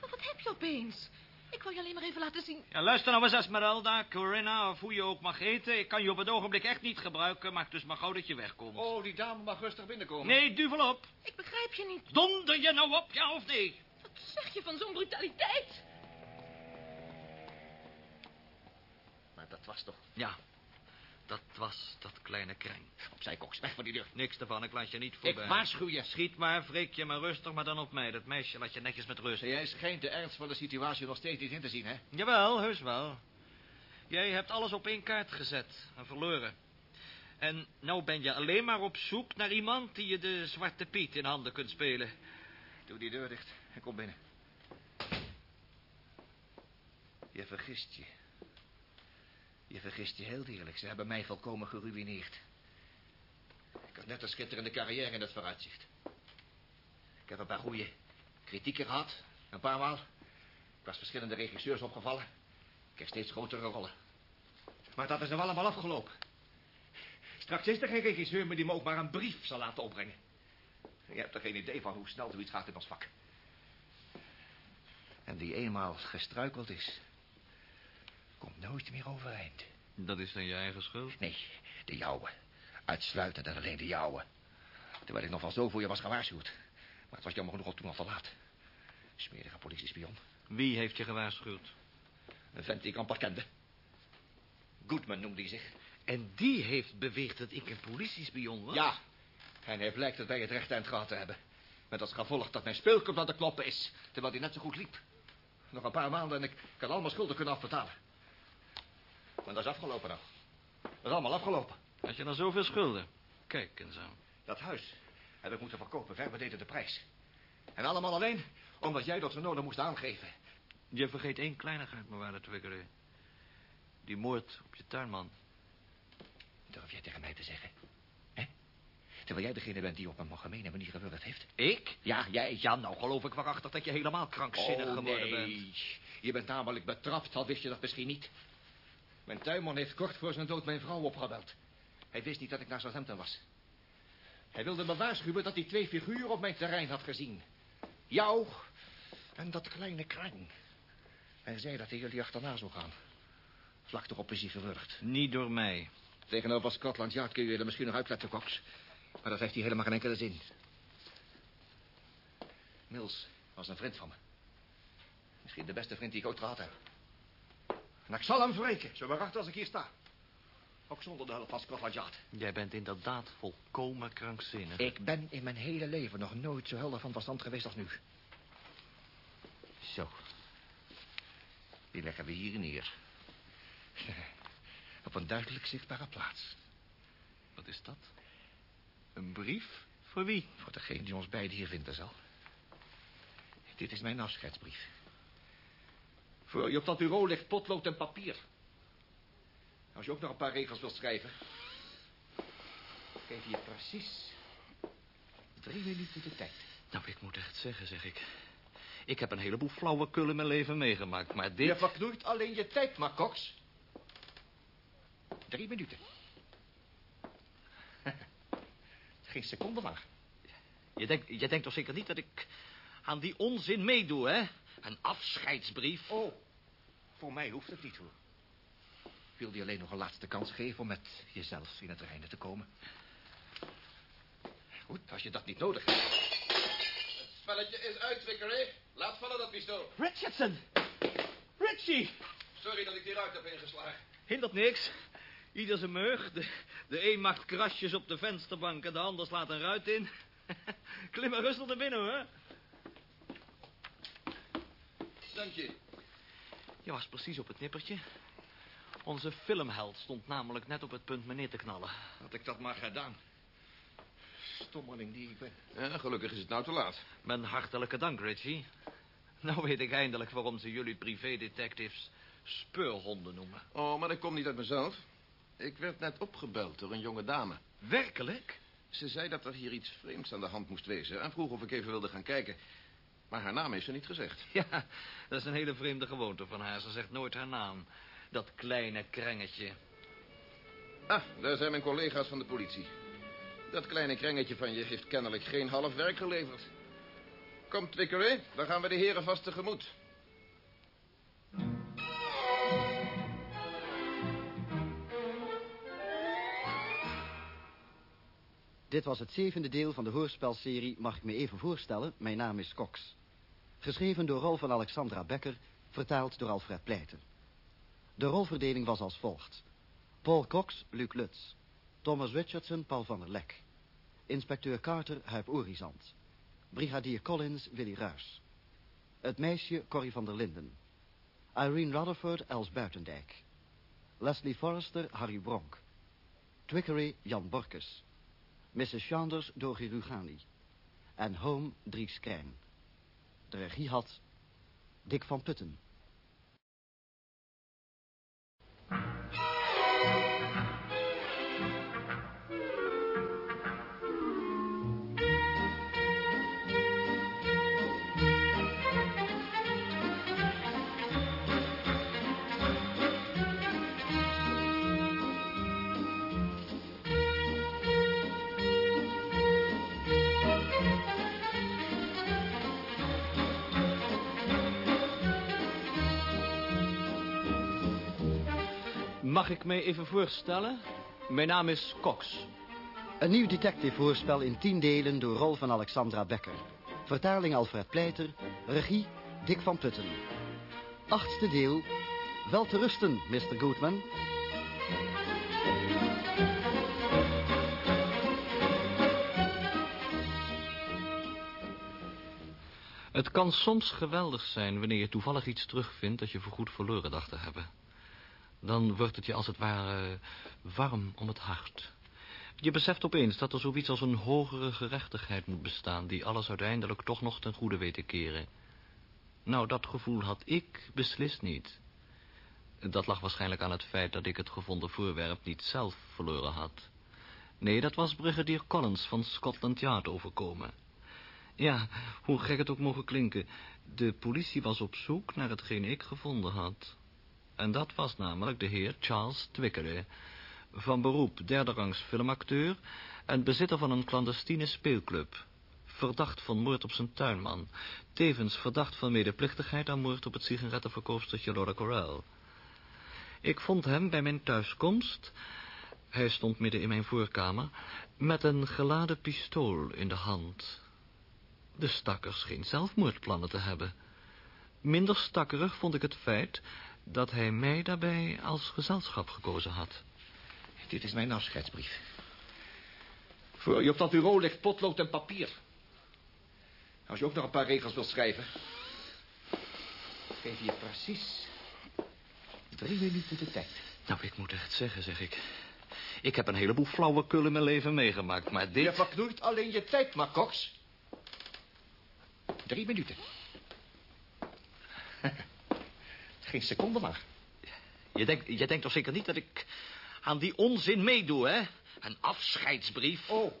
Maar wat heb je opeens? Ik wil je alleen maar even laten zien. Ja, luister nou eens, Esmeralda, Corinna, of hoe je ook mag eten. Ik kan je op het ogenblik echt niet gebruiken. Maak dus maar gauw dat je wegkomt. Oh, die dame mag rustig binnenkomen. Nee, duvel op. Ik begrijp je niet. Donder je nou op, ja of nee? Wat zeg je van zo'n brutaliteit? Maar dat was toch... Ja, dat was dat kleine kreng. Opzij, Cox, weg van die deur. Niks ervan, ik laat je niet voorbij. Ik waarschuw je. Schiet maar, wreek je maar rustig, maar dan op mij. Dat meisje laat je netjes met rust. Jij schijnt de ernst van de situatie nog steeds niet in te zien, hè? Jawel, heus wel. Jij hebt alles op één kaart gezet en verloren. En nou ben je alleen maar op zoek naar iemand die je de zwarte piet in handen kunt spelen. Doe die deur dicht en kom binnen. Je vergist je. Je vergist je heel dierlijk. Ze hebben mij volkomen geruïneerd. Ik had net een schitterende carrière in het vooruitzicht. Ik heb een paar goede kritieken gehad. Een paar maal. Ik was verschillende regisseurs opgevallen. Ik kreeg steeds grotere rollen. Maar dat is er allemaal afgelopen. Straks is er geen regisseur meer die me ook maar een brief zal laten opbrengen. Je hebt er geen idee van hoe snel zoiets gaat in ons vak. En die eenmaal gestruikeld is, komt nooit meer overeind. Dat is dan je eigen schuld? Nee, de jouwe. Uitsluitend en alleen de jouwe. Terwijl ik nog wel zo voor je was gewaarschuwd. Maar het was jammer genoeg al toen al te laat. Smerige politiespion. Wie heeft je gewaarschuwd? Een vent die ik amper kende. Goodman noemde hij zich. En die heeft beweerd dat ik een politiespion was? Ja. En hij blijkt het bij het rechte eind gehad te hebben. Met als gevolg dat mijn speelclub aan de kloppen is. Terwijl hij net zo goed liep. Nog een paar maanden en ik kan al mijn schulden kunnen afbetalen. Maar dat is afgelopen nou. Dat is allemaal afgelopen. Had je dan zoveel schulden? Kijk eens aan. Dat huis heb ik moeten verkopen, ver beneden de prijs. En allemaal alleen omdat jij dat zo nodig moest aangeven. Je vergeet één kleinigheid, mijn waarde Twiggery. Die moord op je tuinman. Durf jij tegen mij te zeggen? Hè? Terwijl jij degene bent die op een gemene manier gewurgd heeft. Ik? Ja, jij. Ja, nou geloof ik waarachtig dat je helemaal krankzinnig oh, geworden nee. bent. Je bent namelijk betrapt, al wist je dat misschien niet. Mijn tuinman heeft kort voor zijn dood mijn vrouw opgebeld. Hij wist niet dat ik naar Southampton was. Hij wilde me waarschuwen dat hij twee figuren op mijn terrein had gezien. Jou en dat kleine krang. Hij zei dat hij jullie achterna zou gaan. Vlak erop is hij gewurgd. Niet door mij. Tegenover Scotland Yard kun je er misschien nog uitletten, Cox. Maar dat heeft hij helemaal geen enkele zin. Mills was een vriend van me. Misschien de beste vriend die ik ooit gehad heb. En ik zal hem wreken, zo waarachtig als ik hier sta. Ook zonder de hulp van Scotland. Jij bent inderdaad volkomen krankzinnig. Ik ben in mijn hele leven nog nooit zo helder van verstand geweest als nu. Zo. Die leggen we hier neer. Op een duidelijk zichtbare plaats. Wat is dat? Een brief? Voor wie? Voor degene die ons beiden hier vinden zal. Dit is mijn afscheidsbrief. Voor je op dat bureau ligt potlood en papier. Als je ook nog een paar regels wilt schrijven... geef je precies drie minuten de tijd. Nou, ik moet echt zeggen, zeg ik. Ik heb een heleboel flauwekul in mijn leven meegemaakt, maar dit... Je verknoeit alleen je tijd, maar Cox. Drie minuten. Geen seconde langer. Je denkt, je denkt toch zeker niet dat ik aan die onzin meedoe, hè? Een afscheidsbrief. Oh, voor mij hoeft het niet, hoor. Ik wil je alleen nog een laatste kans geven om met jezelf in het reine te komen. Goed, als je dat niet nodig hebt. Het spelletje is uit, Vickery. Laat vallen dat pistool. Richardson! Richie! Sorry dat ik die ruit heb ingeslagen. Hindert niks. Ieder zijn meug. De, de een maakt krasjes op de vensterbank en de ander slaat een ruit in. Klim maar rustig naar binnen, hoor. Dank je. Je was precies op het nippertje. Onze filmheld stond namelijk net op het punt me neer te knallen. Had ik dat maar gedaan. Stommeling die ik ben. Ja, gelukkig is het nou te laat. Mijn hartelijke dank, Richie. Nou weet ik eindelijk waarom ze jullie privédetectives speurhonden noemen. Oh, maar dat komt niet uit mezelf. Ik werd net opgebeld door een jonge dame. Werkelijk? Ze zei dat er hier iets vreemds aan de hand moest wezen... en vroeg of ik even wilde gaan kijken. Maar haar naam heeft ze niet gezegd. Ja, dat is een hele vreemde gewoonte van haar. Ze zegt nooit haar naam. Dat kleine krengetje. Ah, daar zijn mijn collega's van de politie. Dat kleine krengetje van je heeft kennelijk geen half werk geleverd. Kom, Twickeray, dan gaan we de heren vast tegemoet. Dit was het zevende deel van de hoorspelserie Mag ik me even voorstellen? Mijn naam is Cox. Geschreven door rol van Alexandra Becker, vertaald door Alfred Pleiter. De rolverdeling was als volgt. Paul Cox, Luc Lutz. Thomas Richardson, Paul van der Lek. Inspecteur Carter, Huip Orizant. Brigadier Collins, Willy Ruys. Het meisje, Corrie van der Linden. Irene Rutherford, Els Buitendijk. Leslie Forrester, Harry Bronk. Twickery, Jan Borkes. Mrs. Chanders, Dogi Rugani. En Home, Dries Krijn. De regie had Dick van Putten. Mag ik mij even voorstellen? Mijn naam is Cox. Een nieuw detective-hoorspel in tien delen door rol van Alexandra Becker. Vertaling Alfred Pleiter, regie Dick van Putten. Achtste deel, wel te rusten, Mr. Goodman. Het kan soms geweldig zijn wanneer je toevallig iets terugvindt dat je voorgoed verloren dacht te hebben. Dan wordt het je als het ware warm om het hart. Je beseft opeens dat er zoiets als een hogere gerechtigheid moet bestaan... die alles uiteindelijk toch nog ten goede weet te keren. Nou, dat gevoel had ik beslist niet. Dat lag waarschijnlijk aan het feit dat ik het gevonden voorwerp niet zelf verloren had. Nee, dat was brigadier Collins van Scotland Yard overkomen. Ja, hoe gek het ook mogen klinken... de politie was op zoek naar hetgeen ik gevonden had... En dat was namelijk de heer Charles Twickery. Van beroep derde rangs filmacteur en bezitter van een clandestine speelclub. Verdacht van moord op zijn tuinman. Tevens verdacht van medeplichtigheid aan moord op het sigarettenverkoopstertje Laura Corral. Ik vond hem bij mijn thuiskomst... Hij stond midden in mijn voorkamer... met een geladen pistool in de hand. De stakker scheen zelfmoordplannen te hebben. Minder stakkerig vond ik het feit dat hij mij daarbij als gezelschap gekozen had. Dit is mijn afscheidsbrief. Voor je op dat bureau ligt potlood en papier. Als je ook nog een paar regels wilt schrijven... geef je precies drie minuten de tijd. Nou, ik moet echt zeggen, zeg ik. Ik heb een heleboel flauwekul in mijn leven meegemaakt, maar dit... Je verknoeit alleen je tijd, maar Cox. Drie minuten. Geen seconde maar. Je denkt, je denkt toch zeker niet dat ik aan die onzin meedoe, hè? Een afscheidsbrief. Oh,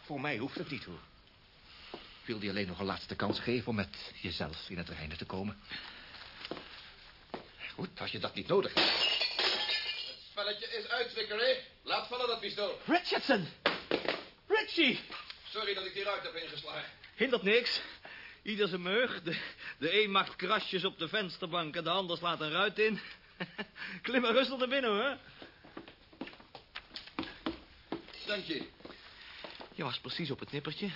voor mij hoeft het niet, hoor. Ik wil je alleen nog een laatste kans geven om met jezelf in het reine te komen. Goed, als je dat niet nodig hebt. Het spelletje is uit, Vickery. Laat vallen dat pistool. Richardson! Richie! Sorry dat ik die ruit heb ingeslagen. Hindert niks. Ieder zijn meug. De, de een maakt krasjes op de vensterbank en de ander slaat een ruit in. Klim maar rustig naar binnen, hoor. Dank je. Je was precies op het nippertje.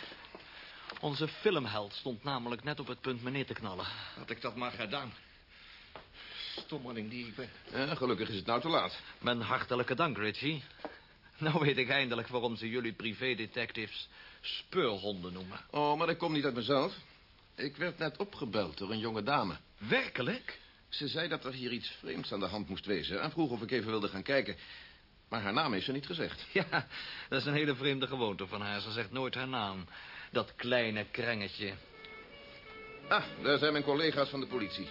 Onze filmheld stond namelijk net op het punt me neer te knallen. Had ik dat maar gedaan. Stommeling die ik ben. Ja, gelukkig is het nou te laat. Mijn hartelijke dank, Richie. Nou weet ik eindelijk waarom ze jullie privédetectives speurhonden noemen. Oh, maar dat komt niet uit mezelf. Ik werd net opgebeld door een jonge dame. Werkelijk? Ze zei dat er hier iets vreemds aan de hand moest wezen... en vroeg of ik even wilde gaan kijken. Maar haar naam heeft ze niet gezegd. Ja, dat is een hele vreemde gewoonte van haar. Ze zegt nooit haar naam. Dat kleine krengetje. Ah, daar zijn mijn collega's van de politie.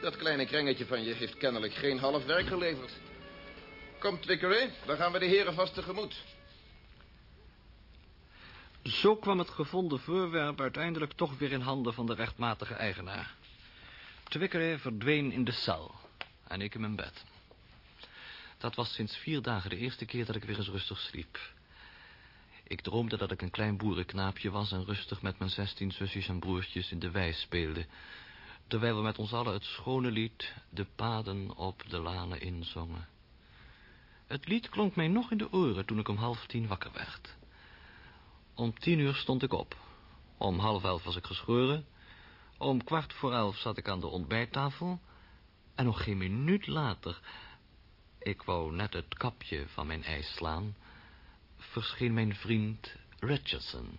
Dat kleine krengetje van je heeft kennelijk geen half werk geleverd. Kom, Twickeray, dan gaan we de heren vast tegemoet. Zo kwam het gevonden voorwerp uiteindelijk toch weer in handen van de rechtmatige eigenaar. Twickeray verdween in de cel en ik in mijn bed. Dat was sinds vier dagen de eerste keer dat ik weer eens rustig sliep. Ik droomde dat ik een klein boerenknaapje was... en rustig met mijn zestien zusjes en broertjes in de wei speelde... terwijl we met ons allen het schone lied... de paden op de lanen inzongen. Het lied klonk mij nog in de oren toen ik om half tien wakker werd. Om tien uur stond ik op. Om half elf was ik geschoren. Om kwart voor elf zat ik aan de ontbijttafel. En nog geen minuut later... ik wou net het kapje van mijn ijs slaan... verscheen mijn vriend Richardson.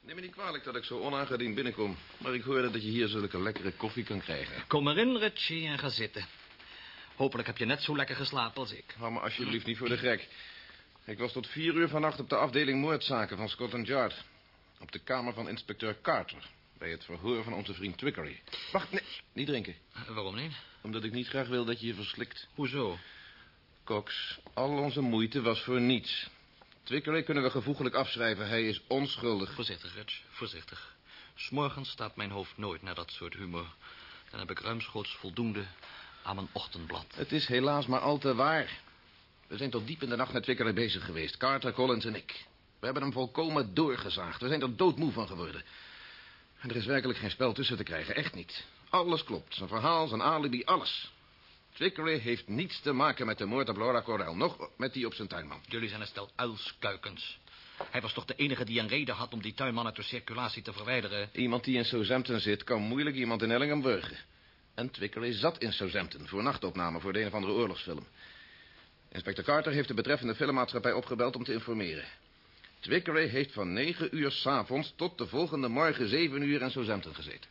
Neem me niet kwalijk dat ik zo onaangediend binnenkom... maar ik hoorde dat je hier zulke lekkere koffie kan krijgen. Kom erin, Richie, en ga zitten. Hopelijk heb je net zo lekker geslapen als ik. Hou me alsjeblieft niet voor de gek. Ik was tot vier uur vannacht op de afdeling moordzaken van Scotland Yard. Op de kamer van inspecteur Carter. Bij het verhoor van onze vriend Twickery. Wacht, nee, niet drinken. waarom niet? Omdat ik niet graag wil dat je je verslikt. Hoezo? Cox, al onze moeite was voor niets. Twickery kunnen we gevoeglijk afschrijven. Hij is onschuldig. Voorzichtig, Rich. Voorzichtig. S'morgens staat mijn hoofd nooit naar dat soort humor. Dan heb ik ruimschoots voldoende aan mijn ochtendblad. Het is helaas maar al te waar. We zijn tot diep in de nacht met Twickery bezig geweest. Carter, Collins en ik. We hebben hem volkomen doorgezaagd. We zijn er doodmoe van geworden. En er is werkelijk geen spel tussen te krijgen. Echt niet. Alles klopt. Zijn verhaal, zijn alibi, alles. Twickery heeft niets te maken met de moord op Laura Corel. Nog met die op zijn tuinman. Jullie zijn een stel uilskuikens. Hij was toch de enige die een reden had om die tuinman uit de circulatie te verwijderen? Iemand die in Southampton zit, kan moeilijk iemand in Ellingham wurgen. En Twickery zat in Southampton voor nachtopname voor de een of andere oorlogsfilm. Inspecteur Carter heeft de betreffende filmmaatschappij opgebeld om te informeren. Twickery heeft van negen uur s'avonds tot de volgende morgen zeven uur in Southampton gezeten.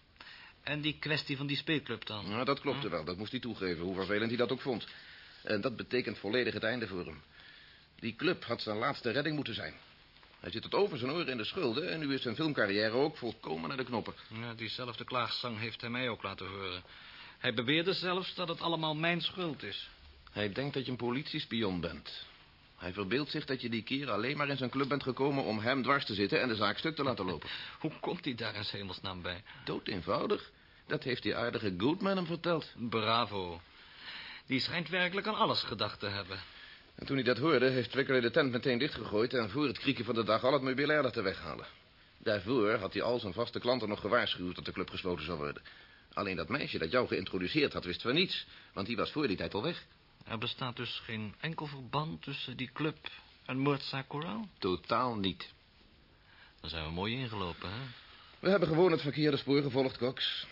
En die kwestie van die speelclub dan? Nou, dat klopte wel. Dat moest hij toegeven, hoe vervelend hij dat ook vond. En dat betekent volledig het einde voor hem. Die club had zijn laatste redding moeten zijn. Hij zit tot over zijn oren in de schulden... en nu is zijn filmcarrière ook volkomen naar de knoppen. Ja, diezelfde klaagzang heeft hij mij ook laten horen. Hij beweerde zelfs dat het allemaal mijn schuld is. Hij denkt dat je een politiespion bent. Hij verbeeldt zich dat je die keer alleen maar in zijn club bent gekomen... om hem dwars te zitten en de zaak stuk te laten lopen. Hoe komt hij daar in hemelsnaam bij? Dood eenvoudig. Dat heeft die aardige Goodman hem verteld. Bravo. Die schijnt werkelijk aan alles gedacht te hebben. En toen hij dat hoorde, heeft Twickery de tent meteen dichtgegooid... en voor het krieken van de dag al het meubilair laten weghalen. Daarvoor had hij al zijn vaste klanten nog gewaarschuwd... dat de club gesloten zou worden. Alleen dat meisje dat jou geïntroduceerd had, wist van niets. Want die was voor die tijd al weg. Er bestaat dus geen enkel verband tussen die club en moordzaak Coral? Totaal niet. Dan zijn we mooi ingelopen, hè? We hebben gewoon het verkeerde spoor gevolgd, Cox.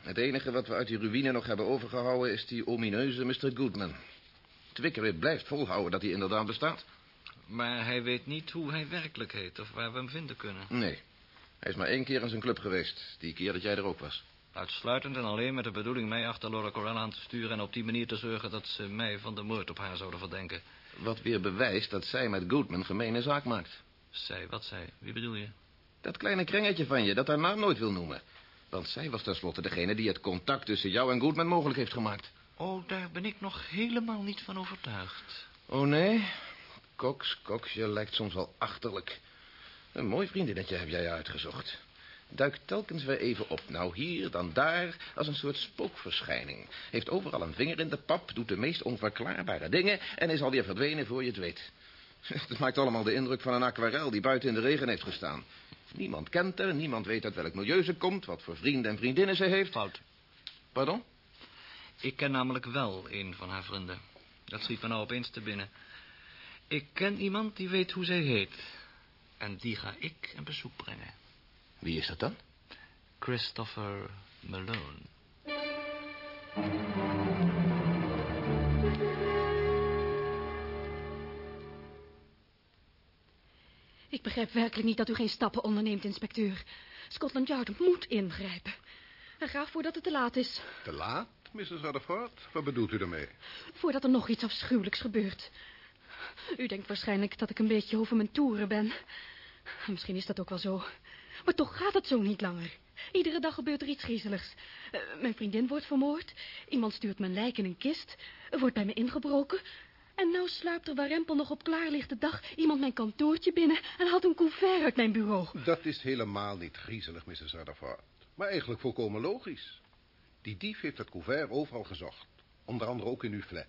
Het enige wat we uit die ruïne nog hebben overgehouden... is die omineuze Mr. Goodman. Twickery blijft volhouden dat hij inderdaad bestaat. Maar hij weet niet hoe hij werkelijk heet... of waar we hem vinden kunnen. Nee. Hij is maar één keer in zijn club geweest. Die keer dat jij er ook was. Uitsluitend en alleen met de bedoeling mij achter Laura Corral aan te sturen... en op die manier te zorgen dat ze mij van de moord op haar zouden verdenken. Wat weer bewijst dat zij met Goodman gemene zaak maakt. Zij, wat zij? Wie bedoel je? Dat kleine krengetje van je dat haar naam nooit wil noemen. Want zij was tenslotte degene die het contact tussen jou en Goodman mogelijk heeft gemaakt. Oh, daar ben ik nog helemaal niet van overtuigd. Oh, nee? Cox, Cox, je lijkt soms wel achterlijk. Een mooi vriendinnetje heb jij uitgezocht. Duikt telkens weer even op. Nou hier, dan daar, als een soort spookverschijning. Heeft overal een vinger in de pap, doet de meest onverklaarbare dingen... en is alweer verdwenen voor je het weet. Het maakt allemaal de indruk van een aquarel die buiten in de regen heeft gestaan. Niemand kent haar, niemand weet uit welk milieu ze komt... wat voor vrienden en vriendinnen ze heeft. Fout. Pardon? Ik ken namelijk wel een van haar vrienden. Dat schiet me nou opeens te binnen. Ik ken iemand die weet hoe zij heet. En die ga ik een bezoek brengen. Wie is dat dan? Christopher Malone. Ik begrijp werkelijk niet dat u geen stappen onderneemt, inspecteur. Scotland Yard moet ingrijpen. En graag voordat het te laat is. Te laat, Mrs. Rutherford? Wat bedoelt u daarmee? Voordat er nog iets afschuwelijks gebeurt. U denkt waarschijnlijk dat ik een beetje over mijn toeren ben. Misschien is dat ook wel zo. Maar toch gaat het zo niet langer. Iedere dag gebeurt er iets griezeligs. Uh, mijn vriendin wordt vermoord. Iemand stuurt mijn lijk in een kist. Er wordt bij me ingebroken. En nou sluipt er warempel nog op klaarlichte dag iemand mijn kantoortje binnen en haalt een couvert uit mijn bureau. Dat is helemaal niet griezelig, Mrs. Rutherford. Maar eigenlijk volkomen logisch. Die dief heeft het couvert overal gezocht. Onder andere ook in uw flat.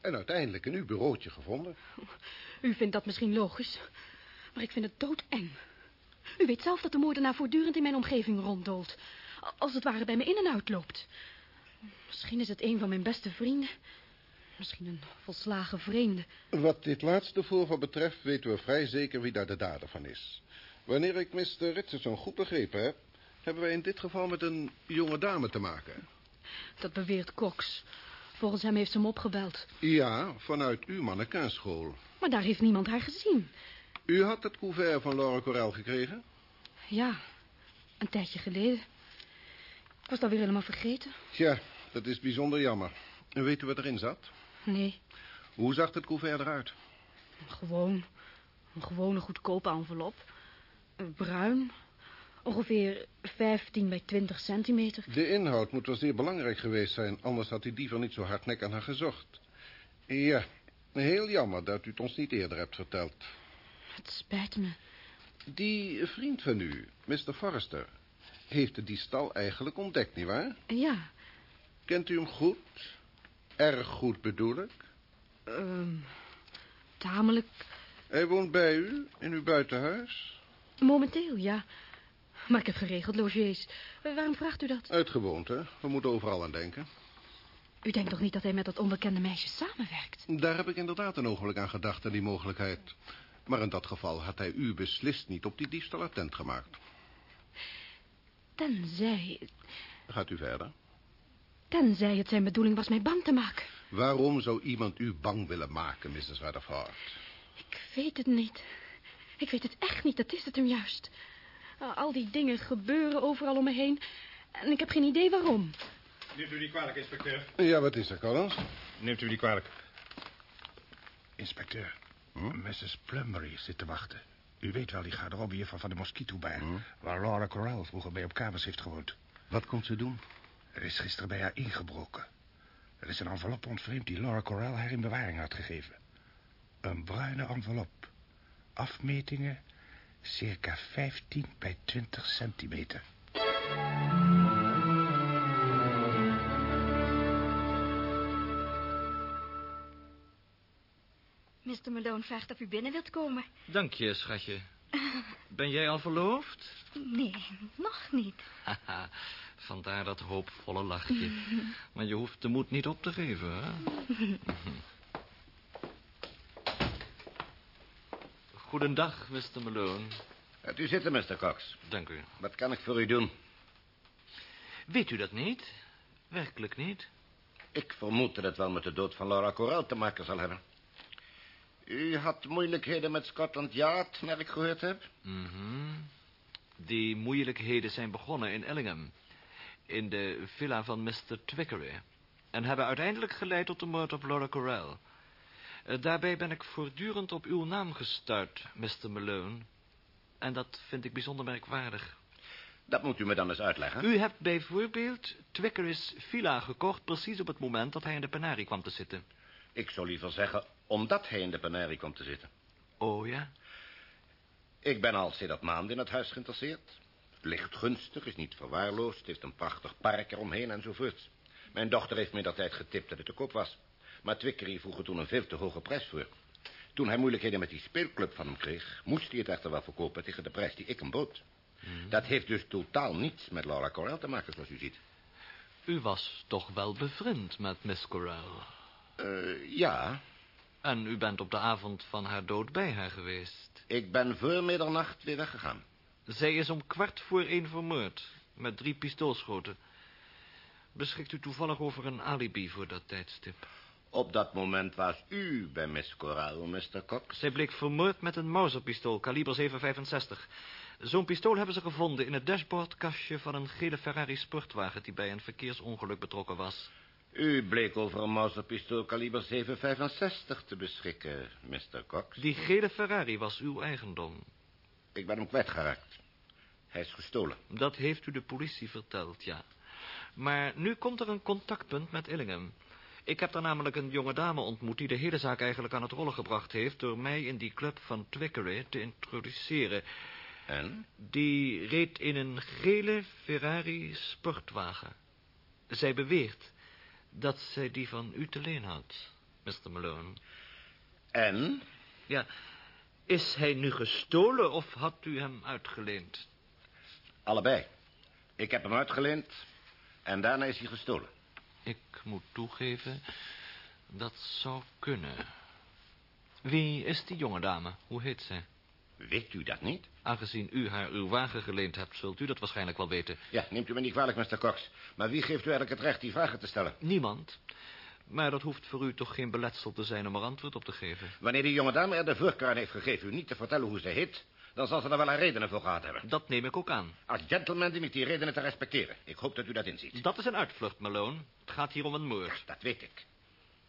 En uiteindelijk in uw bureautje gevonden. U vindt dat misschien logisch. Maar ik vind het doodeng. U weet zelf dat de moordenaar voortdurend in mijn omgeving ronddolt. Als het ware bij me in en uitloopt. Misschien is het een van mijn beste vrienden. Misschien een volslagen vreemde. Wat dit laatste voorval betreft weten we vrij zeker wie daar de dader van is. Wanneer ik Mr. Richardson goed begrepen heb... hebben wij in dit geval met een jonge dame te maken. Dat beweert Cox. Volgens hem heeft ze hem opgebeld. Ja, vanuit uw mannequinschool. Maar daar heeft niemand haar gezien. U had het couvert van Laura Corel gekregen? Ja, een tijdje geleden. Ik was dat weer helemaal vergeten. Ja, dat is bijzonder jammer. En weet u wat erin zat? Nee. Hoe zag het couvert eruit? Gewoon. Een gewone goedkope envelop. Bruin. Ongeveer 15 bij 20 centimeter. De inhoud moet wel zeer belangrijk geweest zijn... anders had die dief er niet zo hardnek aan haar gezocht. Ja, heel jammer dat u het ons niet eerder hebt verteld. Het spijt me. Die vriend van u, Mr. Forrester... heeft de diefstal eigenlijk ontdekt, nietwaar? Ja. Kent u hem goed? Erg goed bedoel ik? Ehm tamelijk. Hij woont bij u, in uw buitenhuis? Momenteel, ja. Maar ik heb geregeld logies. Eh, Waarom vraagt u dat? Uit gewoonte. We moeten overal aan denken. U denkt toch niet dat hij met dat onbekende meisje samenwerkt? Daar heb ik inderdaad een ogenblik aan gedacht, aan die mogelijkheid. Maar in dat geval had hij u beslist niet op die diefstal attent gemaakt. Tenzij... Gaat u verder? Tenzij het zijn bedoeling was mij bang te maken. Waarom zou iemand u bang willen maken, Mrs. Rutherford? Ik weet het niet. Ik weet het echt niet, dat is het hem juist. Al die dingen gebeuren overal om me heen. En ik heb geen idee waarom. Neemt u die kwalijk, inspecteur? Ja, wat is er, Collins? Neemt u die kwalijk? Inspecteur, Mrs. Plumbury zit te wachten. U weet wel die garderobe hier van, van de Mosquito-bar... waar Laura Corral vroeger bij op kamers heeft gewoond. Wat komt ze doen? Er is gisteren bij haar ingebroken. Er is een envelop ontvreemd die Laura Corral haar in bewaring had gegeven. Een bruine envelop. Afmetingen circa 15 bij 20 centimeter. Mr. Malone vraagt of u binnen wilt komen. Dank je, schatje. Ben jij al verloofd? Nee, nog niet. Haha, vandaar dat hoopvolle lachje. Maar je hoeft de moed niet op te geven, hè? Goedendag, Mr. Malone. Gaat u zitten, Mr. Cox. Dank u. Wat kan ik voor u doen? Weet u dat niet? Werkelijk niet? Ik vermoed dat het wel met de dood van Laura Corral te maken zal hebben. U had moeilijkheden met Scotland Yard, naar ik gehoord heb. Mhm. Die moeilijkheden zijn begonnen in Ellingham. In de villa van Mr. Twickery. En hebben uiteindelijk geleid tot de moord op Laura Corral. Eh, daarbij ben ik voortdurend op uw naam gestuurd, Mr. Malone. En dat vind ik bijzonder merkwaardig. Dat moet u me dan eens uitleggen. U hebt bijvoorbeeld Twickery's villa gekocht... precies op het moment dat hij in de penarie kwam te zitten. Ik zou liever zeggen, omdat hij in de penarie kwam te zitten. Oh ja? Ik ben al sedert maanden in het huis geïnteresseerd. Het ligt gunstig, is niet verwaarloosd, heeft een prachtig park eromheen enzovoort. Mijn dochter heeft me dat tijd getipt dat het te koop was. Maar Twickery vroeg er toen een veel te hoge prijs voor. Toen hij moeilijkheden met die speelclub van hem kreeg... moest hij het echter wel verkopen tegen de prijs die ik hem bood. Dat heeft dus totaal niets met Laura Corral te maken, zoals u ziet. U was toch wel bevriend met Miss Corral? Eh, ja. En u bent op de avond van haar dood bij haar geweest? Ik ben voor middernacht weer weggegaan. Zij is om kwart voor één vermoord. Met drie pistoolschoten. Beschikt u toevallig over een alibi voor dat tijdstip? Op dat moment was u bij Miss Corral, Mr. Cox. Zij bleek vermoord met een Mauser-pistool, kaliber 765. Zo'n pistool hebben ze gevonden in het dashboardkastje van een gele Ferrari sportwagen... die bij een verkeersongeluk betrokken was. U bleek over een Mauser-pistool kaliber 765 te beschikken, Mr. Cox. Die gele Ferrari was uw eigendom. Ik ben hem kwijtgeraakt. Hij is gestolen. Dat heeft u de politie verteld, ja. Maar nu komt er een contactpunt met Illingham. Ik heb daar namelijk een jonge dame ontmoet... die de hele zaak eigenlijk aan het rollen gebracht heeft... door mij in die club van Twickery te introduceren. En? Die reed in een gele Ferrari sportwagen. Zij beweert dat zij die van u te leen had, Mr. Malone. En? Ja, is hij nu gestolen of had u hem uitgeleend? Allebei. Ik heb hem uitgeleend en daarna is hij gestolen. Ik moet toegeven, dat zou kunnen. Wie is die jonge dame? Hoe heet zij? Weet u dat niet? Aangezien u haar uw wagen geleend hebt, zult u dat waarschijnlijk wel weten. Ja, neemt u me niet kwalijk, Mr. Cox. Maar wie geeft u eigenlijk het recht die vragen te stellen? Niemand. Maar dat hoeft voor u toch geen beletsel te zijn om er antwoord op te geven. Wanneer die jonge dame er de voorkeur aan heeft gegeven u niet te vertellen hoe ze heet... dan zal ze er wel een redenen voor gehad hebben. Dat neem ik ook aan. Als gentleman dien ik die redenen te respecteren. Ik hoop dat u dat inziet. Dat is een uitvlucht, Malone. Het gaat hier om een moord. Dat weet ik.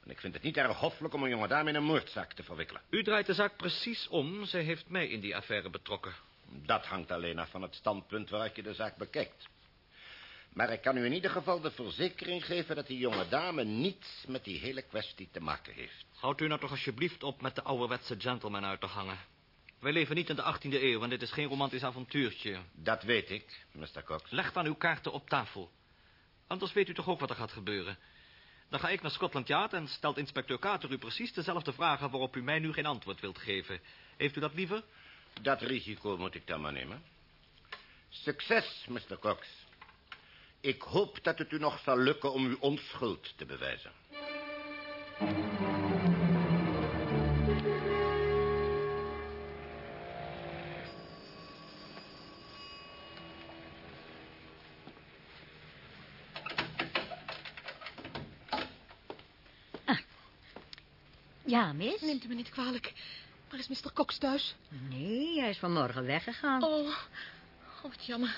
En ik vind het niet erg hoffelijk om een jonge dame in een moordzaak te verwikkelen. U draait de zaak precies om. Zij heeft mij in die affaire betrokken. Dat hangt alleen af van het standpunt waaruit je de zaak bekijkt. Maar ik kan u in ieder geval de verzekering geven dat die jonge dame niets met die hele kwestie te maken heeft. Houdt u nou toch alsjeblieft op met de ouderwetse gentleman uit te hangen. Wij leven niet in de 18e eeuw en dit is geen romantisch avontuurtje. Dat weet ik, Mr. Cox. Leg dan uw kaarten op tafel. Anders weet u toch ook wat er gaat gebeuren. Dan ga ik naar Scotland Yard en stelt inspecteur Carter u precies dezelfde vragen waarop u mij nu geen antwoord wilt geven. Heeft u dat liever? Dat risico moet ik dan maar nemen. Succes, Mr. Cox. Ik hoop dat het u nog zal lukken om uw onschuld te bewijzen. Neemt u me niet kwalijk. Maar is Mr. Cox thuis? Nee, hij is vanmorgen weggegaan. Oh, oh wat jammer.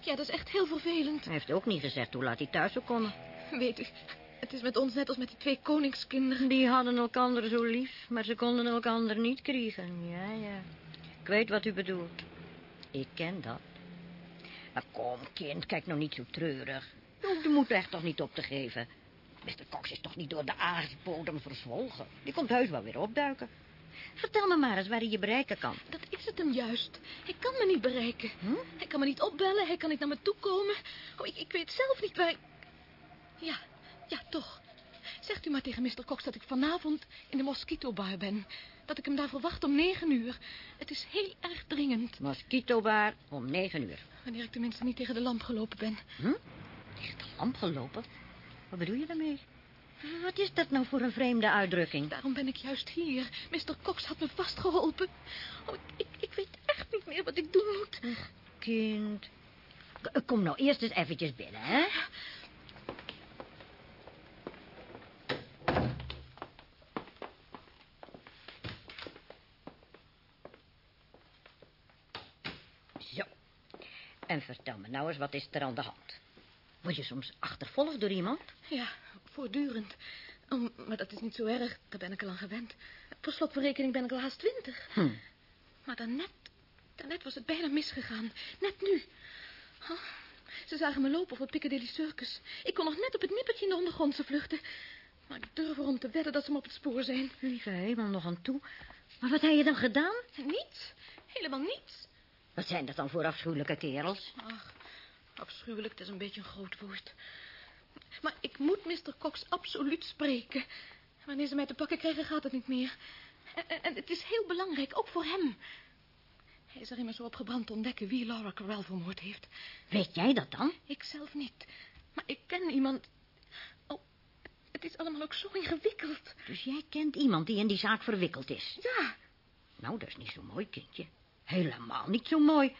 Ja, dat is echt heel vervelend. Hij heeft ook niet gezegd hoe laat hij thuis zou komen. Weet u, het is met ons net als met die twee koningskinderen. Die hadden elkaar zo lief, maar ze konden elkaar niet krijgen. Ja, ja. Ik weet wat u bedoelt. Ik ken dat. Maar kom, kind, kijk nou niet zo treurig. Je moet echt toch niet op te geven. Mr. Cox is toch niet door de aardbodem verzwolgen? Die komt heus wel weer opduiken. Vertel me maar eens waar hij je bereiken kan. Dat is het hem juist. Hij kan me niet bereiken. Hm? Hij kan me niet opbellen, hij kan niet naar me toe komen. Oh, ik, ik weet zelf niet waar ik... Ja, ja, toch. Zegt u maar tegen Mr. Cox dat ik vanavond in de Mosquito Bar ben. Dat ik hem daar verwacht om negen uur. Het is heel erg dringend. Mosquito Bar om negen uur. Wanneer ik tenminste niet tegen de lamp gelopen ben. Hm? Tegen de lamp gelopen? Wat bedoel je daarmee? Wat is dat nou voor een vreemde uitdrukking? Daarom ben ik juist hier. Mr. Cox had me vastgeholpen. Oh, ik, ik, ik weet echt niet meer wat ik doen moet. Ach, kind. Kom nou eerst eens eventjes binnen, hè? Zo. En vertel me nou eens, wat is er aan de hand? Word je soms achtervolgd door iemand? Ja, voortdurend. Oh, maar dat is niet zo erg, daar ben ik al aan gewend. Per slot van rekening ben ik al haast twintig. Hm. Maar daarnet, daarnet was het bijna misgegaan. Net nu. Oh, ze zagen me lopen op het Piccadilly Circus. Ik kon nog net op het nippertje in de ondergrondse vluchten. Maar ik durf erom te wedden dat ze me op het spoor zijn. Lieve hemel, nog aan toe. Maar wat heb je dan gedaan? Niets. Helemaal niets. Wat zijn dat dan voor afschuwelijke kerels? Ach, afschuwelijk, dat is een beetje een groot woord. Maar ik moet Mr. Cox absoluut spreken. Wanneer ze mij te pakken krijgen, gaat het niet meer. En, en, het is heel belangrijk, ook voor hem. Hij is er immers zo op gebrand te ontdekken wie Laura Carell vermoord heeft. Weet jij dat dan? Ik zelf niet. Maar ik ken iemand... Oh, het is allemaal ook zo ingewikkeld. Dus jij kent iemand die in die zaak verwikkeld is? Ja. Nou, dat is niet zo mooi, kindje. Helemaal niet zo mooi.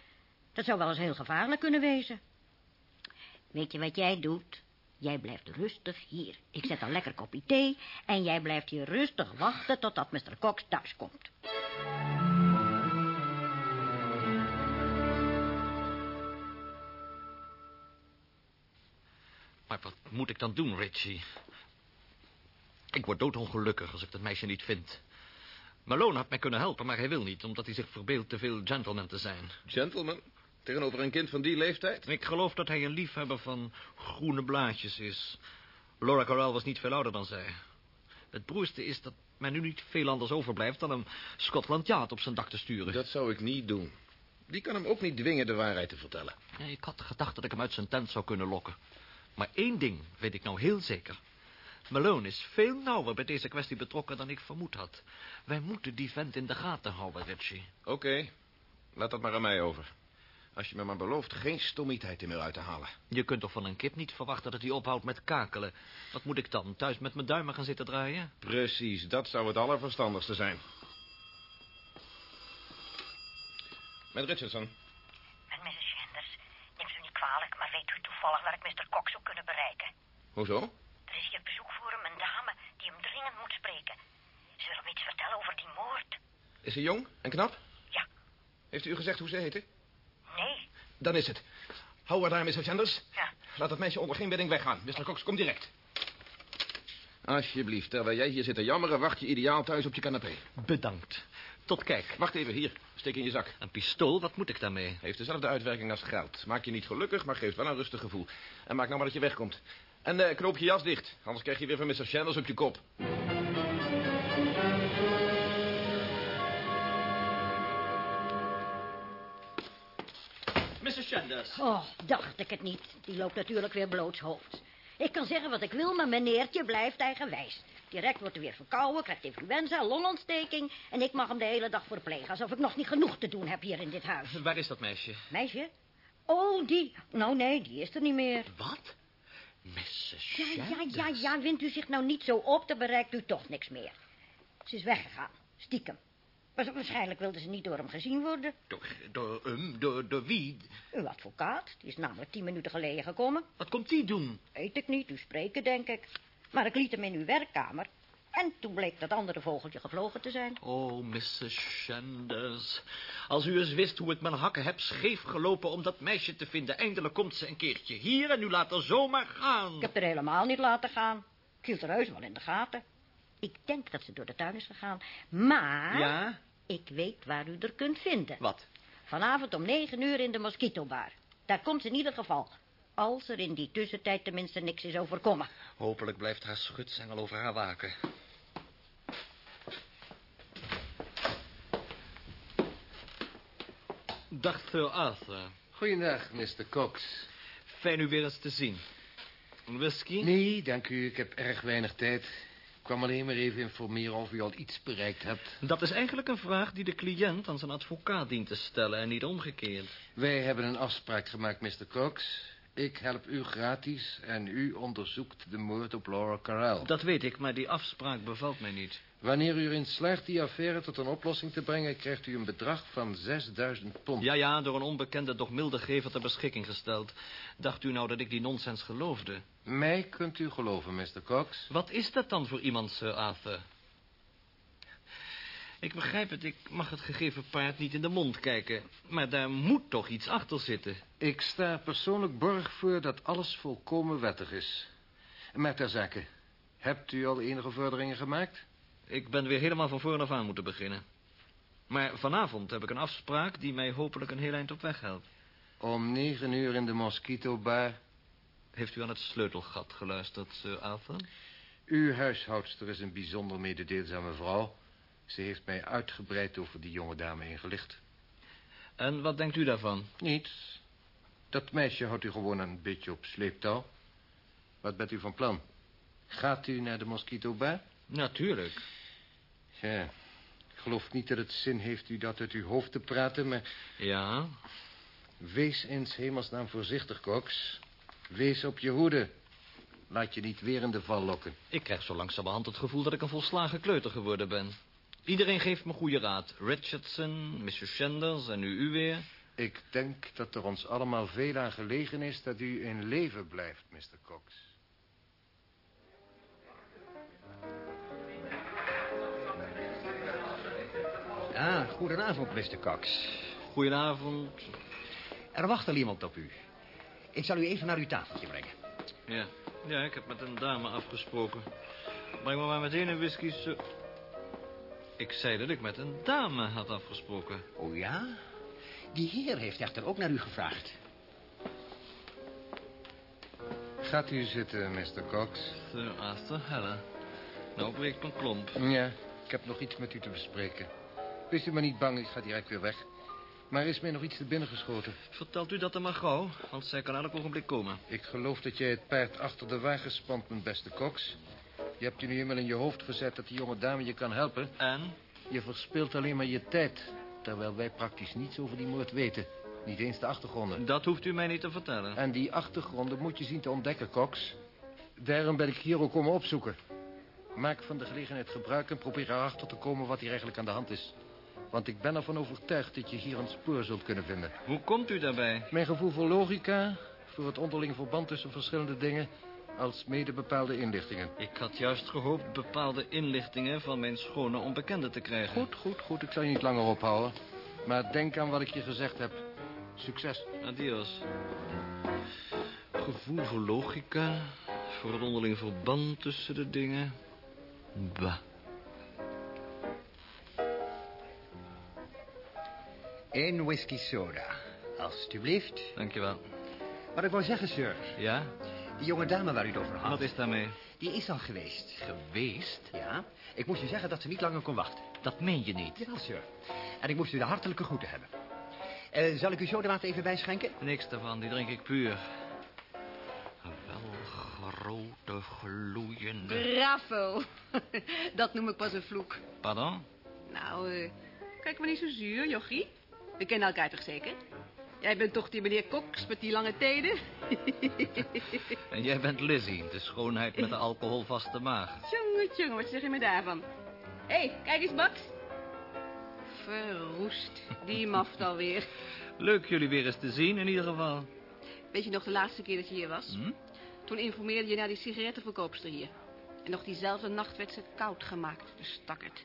Dat zou wel eens heel gevaarlijk kunnen wezen. Weet je wat jij doet? Jij blijft rustig hier. Ik zet een lekker kopje thee en jij blijft hier rustig wachten totdat Mr. Cox thuis komt. Maar wat moet ik dan doen, Richie? Ik word doodongelukkig als ik dat meisje niet vind. Malone had mij kunnen helpen, maar hij wil niet... omdat hij zich verbeeldt te veel gentleman te zijn. Gentleman? Tegenover een kind van die leeftijd? Ik geloof dat hij een liefhebber van groene blaadjes is. Laura Corral was niet veel ouder dan zij. Het broerste is dat mij nu niet veel anders overblijft... dan hem Scotland Yard op zijn dak te sturen. Dat zou ik niet doen. Die kan hem ook niet dwingen de waarheid te vertellen. Ik had gedacht dat ik hem uit zijn tent zou kunnen lokken. Maar één ding weet ik nou heel zeker. Malone is veel nauwer bij deze kwestie betrokken dan ik vermoed had. Wij moeten die vent in de gaten houden, Richie. Oké, laat dat maar aan mij over. Als je me maar belooft geen stommiteit in meer uit te halen. Je kunt toch van een kip niet verwachten dat hij ophoudt met kakelen. Wat moet ik dan, thuis met mijn duimen gaan zitten draaien? Precies, dat zou het allerverstandigste zijn. Met Richardson. Met Mrs. Sanders. Neemt u niet kwalijk, maar weet u toevallig waar ik Mr. Cox zou kunnen bereiken? Hoezo? Er is hier bezoek voor hem, een dame die hem dringend moet spreken. Ze wil hem iets vertellen over die moord. Is ze jong en knap? Ja. Heeft u gezegd hoe ze heette? Dan is het. Hou haar daar, Mrs. Sanders. Ja. Laat het meisje onder geen bedding weggaan. Mr. Cox, kom direct. Alsjeblieft, terwijl jij hier zit te jammeren... wacht je ideaal thuis op je canapé. Bedankt. Tot kijk. Wacht even, hier. Steek in je zak. Een pistool, wat moet ik daarmee? Heeft dezelfde uitwerking als geld. Maak je niet gelukkig, maar geeft wel een rustig gevoel. En maak nou maar dat je wegkomt. En eh, knoop je jas dicht, anders krijg je weer van Mr. Sanders op je kop. Sanders. Oh, dacht ik het niet. Die loopt natuurlijk weer blootshoofd. Ik kan zeggen wat ik wil, maar meneertje blijft eigenwijs. Direct wordt hij weer verkouden, krijgt influenza, longontsteking... en ik mag hem de hele dag verplegen, alsof ik nog niet genoeg te doen heb hier in dit huis. Waar is dat meisje? Meisje? Oh, die. Nou, nee, die is er niet meer. Wat? Mrs. Ja, ja, ja, ja, wint u zich nou niet zo op, dan bereikt u toch niks meer. Ze is weggegaan, stiekem. Waarschijnlijk wilde ze niet door hem gezien worden. Door, door, um, door, door wie? Uw advocaat, die is namelijk tien minuten geleden gekomen. Wat komt die doen? Weet ik niet, u spreken, denk ik. Maar ik liet hem in uw werkkamer. En toen bleek dat andere vogeltje gevlogen te zijn. Oh, Mrs. Sanders. Als u eens wist hoe ik mijn hakken heb scheef gelopen om dat meisje te vinden. Eindelijk komt ze een keertje hier en u laat haar zomaar gaan. Ik heb er helemaal niet laten gaan. Ik hield heus wel in de gaten. Ik denk dat ze door de tuin is gegaan. Maar... Ja? Ik weet waar u er kunt vinden. Wat? Vanavond om negen uur in de Mosquito-bar. Daar komt ze in ieder geval. Als er in die tussentijd tenminste niks is overkomen. Hopelijk blijft haar schutsengel over haar waken. Dag, Sir Arthur. Goeiedag, Mr. Cox. Fijn u weer eens te zien. Een whisky? Nee, dank u. Ik heb erg weinig tijd. Ik kwam alleen maar even informeren of u al iets bereikt hebt. Dat is eigenlijk een vraag die de cliënt aan zijn advocaat dient te stellen en niet omgekeerd. Wij hebben een afspraak gemaakt, Mr. Cox. Ik help u gratis en u onderzoekt de moord op Laura Carell. Dat weet ik, maar die afspraak bevalt mij niet. Wanneer u erin slaagt die affaire tot een oplossing te brengen... krijgt u een bedrag van 6000 pond. Ja, ja, door een onbekende, doch milde gever ter beschikking gesteld. Dacht u nou dat ik die nonsens geloofde? Mij kunt u geloven, Mr. Cox. Wat is dat dan voor iemand, Sir Arthur? Ik begrijp het, ik mag het gegeven paard niet in de mond kijken. Maar daar moet toch iets achter zitten. Ik sta persoonlijk borg voor dat alles volkomen wettig is. Maar ter zake, hebt u al enige vorderingen gemaakt? Ik ben weer helemaal van voren af aan moeten beginnen. Maar vanavond heb ik een afspraak die mij hopelijk een heel eind op weg helpt. Om negen uur in de Mosquito Bar. Heeft u aan het sleutelgat geluisterd, Sir Arthur? Uw huishoudster is een bijzonder mededeelzame vrouw. Ze heeft mij uitgebreid over die jonge dame ingelicht. En wat denkt u daarvan? Niets. Dat meisje houdt u gewoon een beetje op sleeptouw. Wat bent u van plan? Gaat u naar de Mosquito Bar? Natuurlijk. Ja, ik geloof niet dat het zin heeft u dat uit uw hoofd te praten, maar... Ja? Wees in 's hemelsnaam voorzichtig, Cox. Wees op je hoede. Laat je niet weer in de val lokken. Ik krijg zo langzamerhand het gevoel dat ik een volslagen kleuter geworden ben. Iedereen geeft me goede raad. Richardson, Mr. Sanders en nu u weer. Ik denk dat er ons allemaal veel aan gelegen is dat u in leven blijft, Mr. Cox. Ah, goedenavond, Mr. Cox. Goedenavond. Er wacht al iemand op u. Ik zal u even naar uw tafeltje brengen. Ja, ja, ik heb met een dame afgesproken. Breng me maar meteen een whisky. Ik zei dat ik met een dame had afgesproken. Oh ja? Die heer heeft echter ook naar u gevraagd. Gaat u zitten, Mr. Cox. Sir Arthur Helle. Nou breekt mijn klomp. Ja, ik heb nog iets met u te bespreken. Wees u maar niet bang, ik ga direct weer weg. Maar is mij nog iets te binnen geschoten? Vertelt u dat dan maar gauw, want zij kan elk ogenblik komen. Ik geloof dat jij het paard achter de wagen spant, mijn beste Cox. Je hebt je nu eenmaal in je hoofd gezet dat die jonge dame je kan helpen. En? Je verspilt alleen maar je tijd. Terwijl wij praktisch niets over die moord weten. Niet eens de achtergronden. Dat hoeft u mij niet te vertellen. En die achtergronden moet je zien te ontdekken, Cox. Daarom ben ik hier ook komen opzoeken. Maak van de gelegenheid gebruik en probeer erachter te komen wat hier eigenlijk aan de hand is. Want ik ben ervan overtuigd dat je hier een spoor zult kunnen vinden. Hoe komt u daarbij? Mijn gevoel voor logica, voor het onderling verband tussen verschillende dingen... als mede bepaalde inlichtingen. Ik had juist gehoopt bepaalde inlichtingen van mijn schone onbekende te krijgen. Goed, goed, goed. Ik zal je niet langer ophouden. Maar denk aan wat ik je gezegd heb. Succes. Adios. Gevoel voor logica, voor het onderling verband tussen de dingen. Bah. Eén whisky soda. Alsjeblieft. Dankjewel. Wat ik wou zeggen, sir. Ja? Die jonge dame waar u het over had. Wat is daarmee? Die is al geweest. Geweest? Ja. Ik moest u zeggen dat ze niet langer kon wachten. Dat meen je niet. Jawel, sir. En ik moest u de hartelijke groeten hebben. Eh, zal ik u sodawater even bijschenken? Niks daarvan, die drink ik puur. Wel grote, gloeiende... Bravo. Dat noem ik pas een vloek. Pardon? Nou, eh, kijk maar niet zo zuur, jochie. We kennen elkaar toch zeker? Jij bent toch die meneer Cox met die lange tenen? En jij bent Lizzie, de schoonheid met de alcoholvaste maag. Tjonge, tjonge, wat zeg je me daarvan? Hé, hey, kijk eens, Max. Verroest, die maft alweer. Leuk jullie weer eens te zien, in ieder geval. Weet je nog de laatste keer dat je hier was? Hm? Toen informeerde je naar die sigarettenverkoopster hier. En nog diezelfde nacht werd ze koud gemaakt, de stakkerd.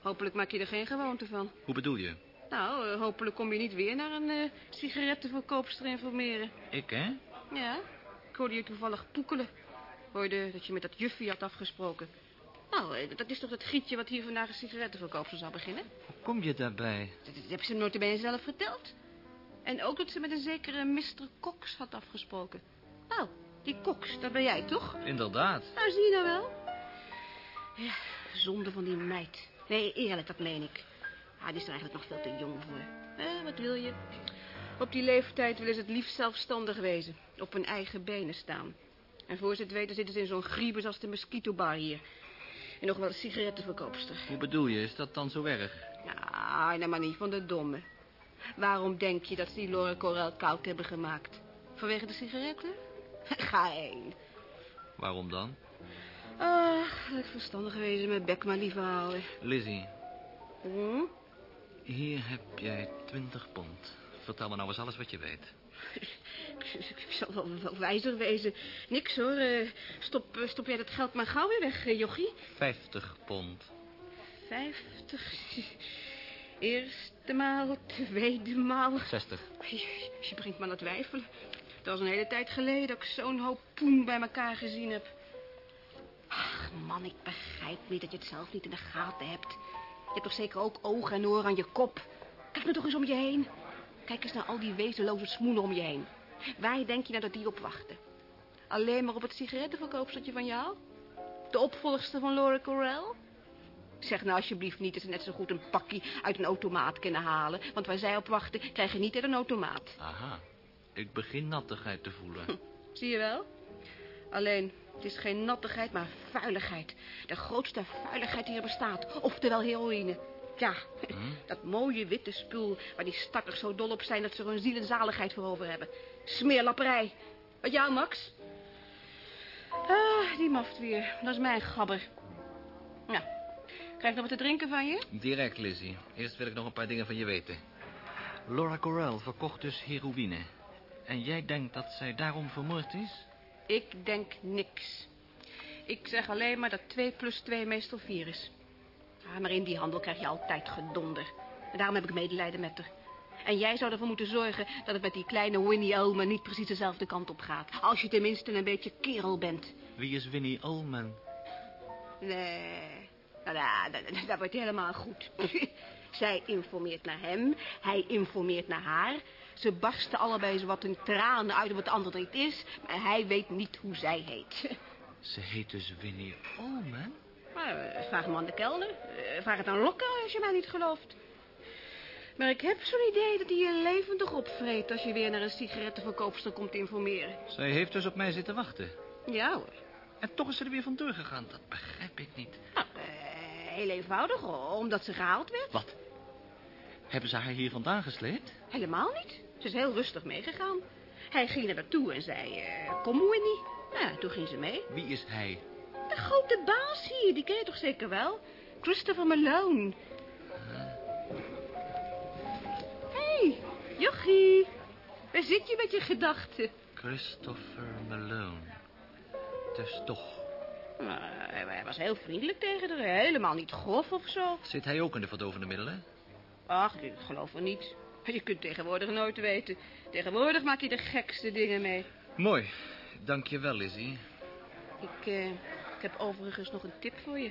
Hopelijk maak je er geen gewoonte van. Hoe bedoel je? Nou, eh, hopelijk kom je niet weer naar een eh, sigarettenverkoopster informeren. Ik, hè? Ja, ik hoorde je toevallig poekelen. Hoorde dat je met dat juffie had afgesproken. Nou, eh, dat is toch het gietje wat hier vandaag een sigarettenverkoopster zou beginnen? Hoe kom je daarbij? Dat, dat heb ze nooit bij zelf verteld. En ook dat ze met een zekere Mr. Cox had afgesproken. Nou, die Cox, dat ben jij toch? Inderdaad. Nou, zie je nou wel. Ja, zonde van die meid. Nee, eerlijk, dat meen ik. Ah, die is er eigenlijk nog veel te jong voor. Eh, wat wil je? Op die leeftijd willen ze het liefst zelfstandig wezen. Op hun eigen benen staan. En voor ze het weten zitten ze in zo'n griebus als de mosquitobar hier. En nog wel een sigarettenverkoopster. Hoe bedoel je? Is dat dan zo erg? Ah, nou maar niet van de domme. Waarom denk je dat ze die Laura Corel koud hebben gemaakt? Vanwege de sigaretten? Ga heen. Waarom dan? Ah, ik verstandig wezen mijn bek maar liever houden. Lizzie, Hm? Hier heb jij 20 pond. Vertel me nou eens alles wat je weet. Ik zal wel, wel wijzer wezen. Niks hoor. Eh, stop, eh, stop jij dat geld maar gauw weer weg, eh, jochie. 50 pond. Vijftig. Eerste maal, tweede maal. 60. Je, je brengt me aan het twijfelen. Dat was een hele tijd geleden dat ik zo'n hoop poen bij elkaar gezien heb. Ach, man, ik begrijp niet dat je het zelf niet in de gaten hebt. Je hebt toch zeker ook ogen en oren aan je kop. Kijk nou toch eens om je heen. Kijk eens naar al die wezenloze smoelen om je heen. Waar denk je nou dat die op wachten? Alleen maar op het sigarettenverkoopstertje van jou? De opvolgster van Laura Corel? Zeg nou alsjeblieft niet dat ze net zo goed een pakje uit een automaat kunnen halen. Want waar zij op wachten, krijg je niet uit een automaat. Aha. Ik begin nattigheid te voelen. Zie je wel? Alleen, het is geen nattigheid, maar vuiligheid. De grootste vuiligheid die er bestaat. Oftewel heroïne. Ja, dat mooie witte spul waar die stakkers zo dol op zijn... dat ze er hun ziel en zaligheid voor over hebben. Smeerlapperij. Wat jou, Max? Ah, die maft weer. Dat is mijn gabber. Ja. Krijg ik nog wat te drinken van je? Direct, Lizzie. Eerst wil ik nog een paar dingen van je weten. Laura Corel verkocht dus heroïne. En jij denkt dat zij daarom vermoord is? Ik denk niks. Ik zeg alleen maar dat 2 plus 2 meestal 4 is. Ah, maar in die handel krijg je altijd gedonder. En daarom heb ik medelijden met haar. En jij zou ervoor moeten zorgen dat het met die kleine Winnie Elman niet precies dezelfde kant op gaat. Als je tenminste een beetje kerel bent. Wie is Winnie Ullman? Nee, nou, nou, dat, dat wordt helemaal goed. Zij informeert naar hem, hij informeert naar haar. Ze barsten allebei zo wat in tranen uit wat de ander niet is. Maar hij weet niet hoe zij heet. Ze heet dus Winnie Ullman? Maar, eh, vraag hem aan de kelner. Eh, Vraag het aan Lokke als je mij niet gelooft. Maar ik heb zo'n idee dat hij je levendig opvreet... als je weer naar een sigarettenverkoopster komt informeren. Zij heeft dus op mij zitten wachten. Ja hoor. En toch is ze er weer vandoor gegaan. Dat begrijp ik niet. Nou, eh, heel eenvoudig, omdat ze gehaald werd. Wat? Hebben ze haar hier vandaan gesleept? Helemaal niet. Ze is heel rustig meegegaan. Hij ging naar haar toe en zei, eh, kom Winnie. Ja, toen ging ze mee. Wie is hij? De grote baas hier, die ken je toch zeker wel? Christopher Malone. Hé, hey, jochie. Waar zit je met je gedachten? Christopher Malone. Dus toch. Nou, hij hij was heel vriendelijk tegen haar. Helemaal niet grof of zo. Zit hij ook in de verdovende middelen? Ach, ik geloof er niet. Je kunt tegenwoordig nooit weten. Tegenwoordig maak je de gekste dingen mee. Mooi. Dank je wel, Lizzie. Ik, eh, ik heb overigens nog een tip voor je.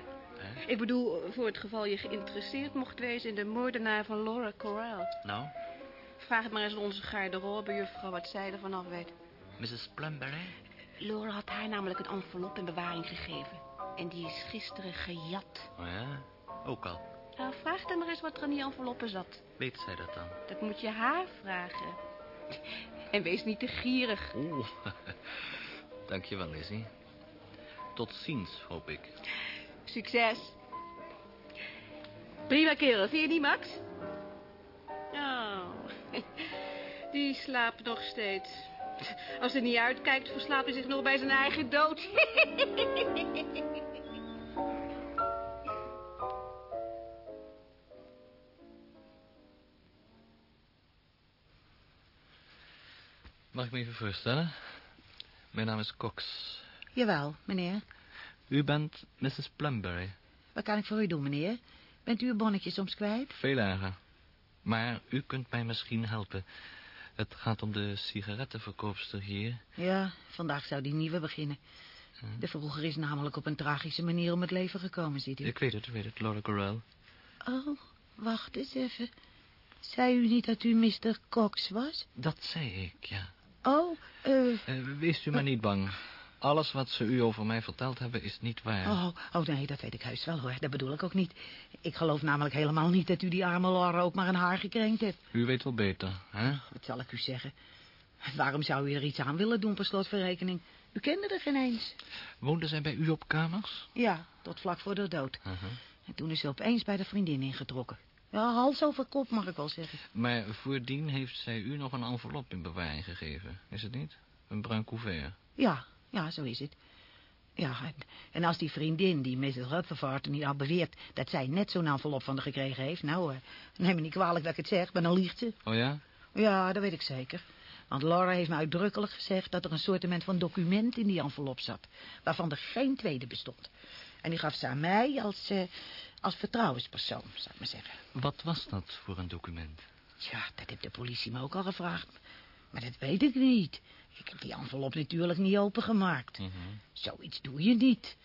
Ik bedoel, voor het geval je geïnteresseerd mocht wezen in de moordenaar van Laura Corral. Nou, Vraag het maar eens aan onze garderobejuffrouw wat zij ervan af weet. Mrs. Plumberry? Laura had haar namelijk een envelop in bewaring gegeven. En die is gisteren gejat. Oh ja, ook al. Nou, vraag dan maar eens wat er in die enveloppen zat. Weet zij dat dan? Dat moet je haar vragen. En wees niet te gierig. Oeh, dankjewel, Lizzie. Tot ziens, hoop ik. Succes. Prima kerel, vind je die, Max? Oh, die slaapt nog steeds. Als hij niet uitkijkt, verslaapt hij zich nog bij zijn eigen dood. Mag ik me even voorstellen? Mijn naam is Cox. Jawel, meneer. U bent Mrs. Plumberry. Wat kan ik voor u doen, meneer? Bent u uw bonnetje soms kwijt? Veel erger. Maar u kunt mij misschien helpen. Het gaat om de sigarettenverkoopster hier. Ja, vandaag zou die nieuwe beginnen. De vroeger is namelijk op een tragische manier om het leven gekomen, ziet u. Ik weet het, ik weet het, Laura Corral. Oh, wacht eens even. Zei u niet dat u Mr. Cox was? Dat zei ik, ja. Oh, eh... Eh, wees u maar niet bang. Alles wat ze u over mij verteld hebben is niet waar. Oh, oh nee, dat weet ik heus wel hoor. Dat bedoel ik ook niet. Ik geloof namelijk helemaal niet dat u die arme Laura ook maar een haar gekrenkt hebt. U weet wel beter, hè? Wat zal ik u zeggen? Waarom zou u er iets aan willen doen per slot van rekening? U kende er geen eens. Woonde zij bij u op kamers? Ja, tot vlak voor de dood. En toen is ze opeens bij de vriendin ingetrokken. Ja, hals over kop mag ik wel zeggen. Maar voordien heeft zij u nog een envelop in bewaring gegeven, is het niet? Een bruin couvert. Ja, ja, zo is het. Ja, en, en als die vriendin, die Mrs. Rutherford, niet al beweert dat zij net zo'n envelop van haar gekregen heeft... nou, eh, neem me niet kwalijk dat ik het zeg, maar dan liegt ze. Oh ja? Ja, dat weet ik zeker. Want Laura heeft me uitdrukkelijk gezegd dat er een soortement van document in die envelop zat... waarvan er geen tweede bestond. En die gaf ze aan mij als, eh, als vertrouwenspersoon, zou ik maar zeggen. Wat was dat voor een document? Ja, dat heeft de politie me ook al gevraagd. Maar dat weet ik niet. Ik heb die envelop natuurlijk niet opengemaakt. Mhm. Zoiets doe je niet.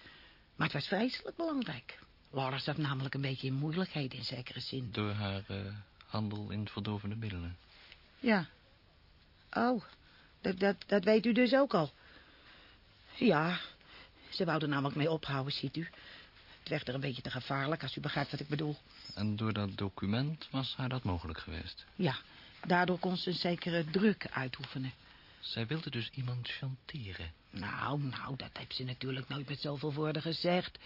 Maar het was vreselijk belangrijk. Laura zat namelijk een beetje in moeilijkheden in zekere zin. Door haar eh, handel in verdovende middelen. Ja. Oh, dat, dat, dat weet u dus ook al. Ja, ze wou er namelijk mee ophouden, ziet u. Het werd er een beetje te gevaarlijk, als u begrijpt wat ik bedoel. En door dat document was haar dat mogelijk geweest? Ja, daardoor kon ze een zekere druk uitoefenen. Zij wilde dus iemand chanteren. Nou, nou, dat heeft ze natuurlijk nooit met zoveel woorden gezegd.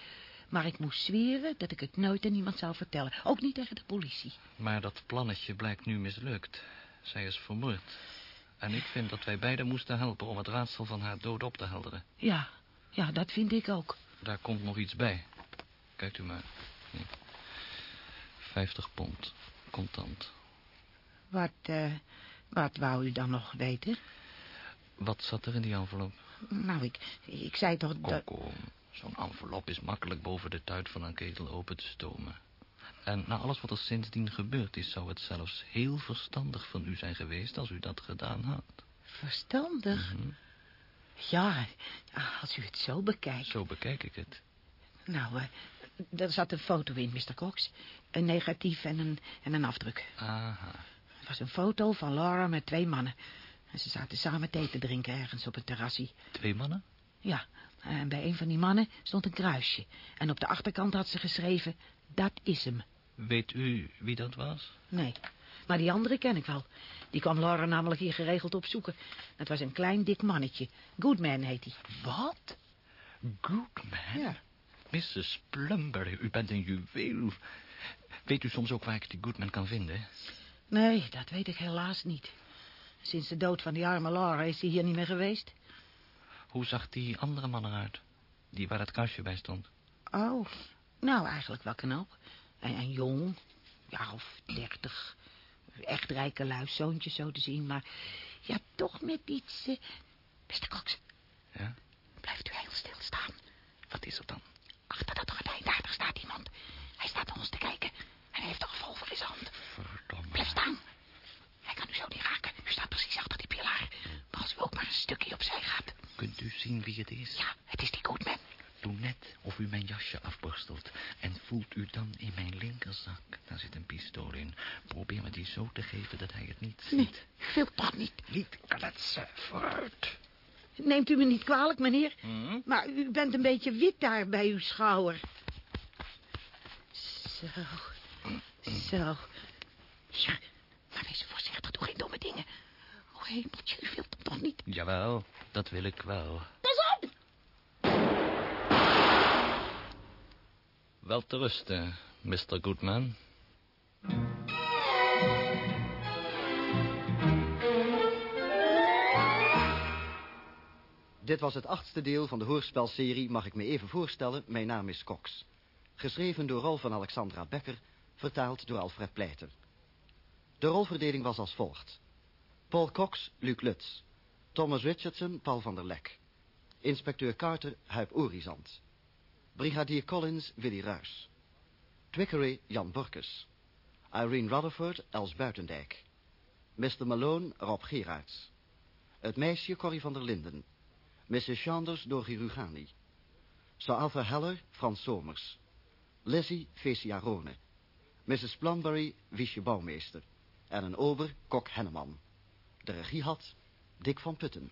Maar ik moest zweren dat ik het nooit aan iemand zou vertellen. Ook niet tegen de politie. Maar dat plannetje blijkt nu mislukt. Zij is vermoord. En ik vind dat wij beiden moesten helpen om het raadsel van haar dood op te helderen. Ja, ja, dat vind ik ook. Daar komt nog iets bij. Kijkt u maar. Hier. 50 pond. Contant. Wat, eh, wat wou u dan nog weten? Wat zat er in die envelop? Nou, ik, ik zei toch dat... Kom, kom. Zo'n envelop is makkelijk boven de tuit van een ketel open te stomen. En na alles wat er sindsdien gebeurd is... zou het zelfs heel verstandig van u zijn geweest... als u dat gedaan had. Verstandig? Mhm. Ja, als u het zo bekijkt. Zo bekijk ik het. Nou, eh, er zat een foto in, Mr. Cox. Een negatief en een, en een afdruk. Aha. Het was een foto van Laura met twee mannen. En ze zaten samen thee te drinken ergens op een terrassie. Twee mannen? Ja, en bij een van die mannen stond een kruisje. En op de achterkant had ze geschreven, dat is hem. Weet u wie dat was? Nee, maar die andere ken ik wel. Die kwam Laura namelijk hier geregeld opzoeken. Dat was een klein dik mannetje. Goodman heet hij. Wat? Goodman? Ja. Mrs. Plumberry, u bent een juweel. Weet u soms ook waar ik die Goodman kan vinden? Nee, dat weet ik helaas niet. Sinds de dood van die arme Laura is hij hier niet meer geweest. Hoe zag die andere man eruit? Die waar dat kastje bij stond. Oh, nou eigenlijk wel knap. En, en jong, ja of dertig. Echt rijke luiszoontje zo te zien, maar ja, toch met iets... eh, Mr. Cox. Ja? Blijft u heel stil staan. Wat is er dan? Achter dat gordijn, daar, daar staat iemand. Hij staat naar ons te kijken en hij heeft een revolver in zijn hand. Verdomme. Blijf staan. Hij kan u zo niet raken. U staat precies achter die pilaar. Maar als u ook maar een stukje opzij gaat. Kunt u zien wie het is? Ja, het is die Goodman. Doe net of u mijn jasje afborstelt. En voelt u dan in mijn linkerzak, daar zit een pistool in. Probeer me die zo te geven dat hij het niet ziet. Nee, wil toch niet. Niet kletsen, vooruit. Neemt u me niet kwalijk, meneer. Hm? Maar u bent een beetje wit daar bij uw schouder. Zo. Zo. Ja, maar wees voorzichtig, doe geen domme dingen. Oh, hemeltje, u wilt hem toch niet? Jawel, dat wil ik wel. Pas op! Wel te rusten, Mr. Goodman. Dit was het achtste deel van de hoorspelserie Mag ik me even voorstellen, mijn naam is Cox. Geschreven door Rolf van Alexandra Becker, vertaald door Alfred Pleiter. De rolverdeling was als volgt. Paul Cox, Luc Lutz. Thomas Richardson, Paul van der Lek. Inspecteur Carter, Huip Orizant. Brigadier Collins, Willy Ruys. Twickery, Jan Borkes. Irene Rutherford, Els Buitendijk. Mr. Malone, Rob Gerards. Het meisje, Corrie van der Linden. Mrs. Chanders, Dorgi Rugani. Sir Arthur Heller, Frans Somers. Lizzie, Fecia Rone. Mrs. Plumbury, Wiesje Bouwmeester. En een ober, Kok Henneman. De regie had Dick van Putten.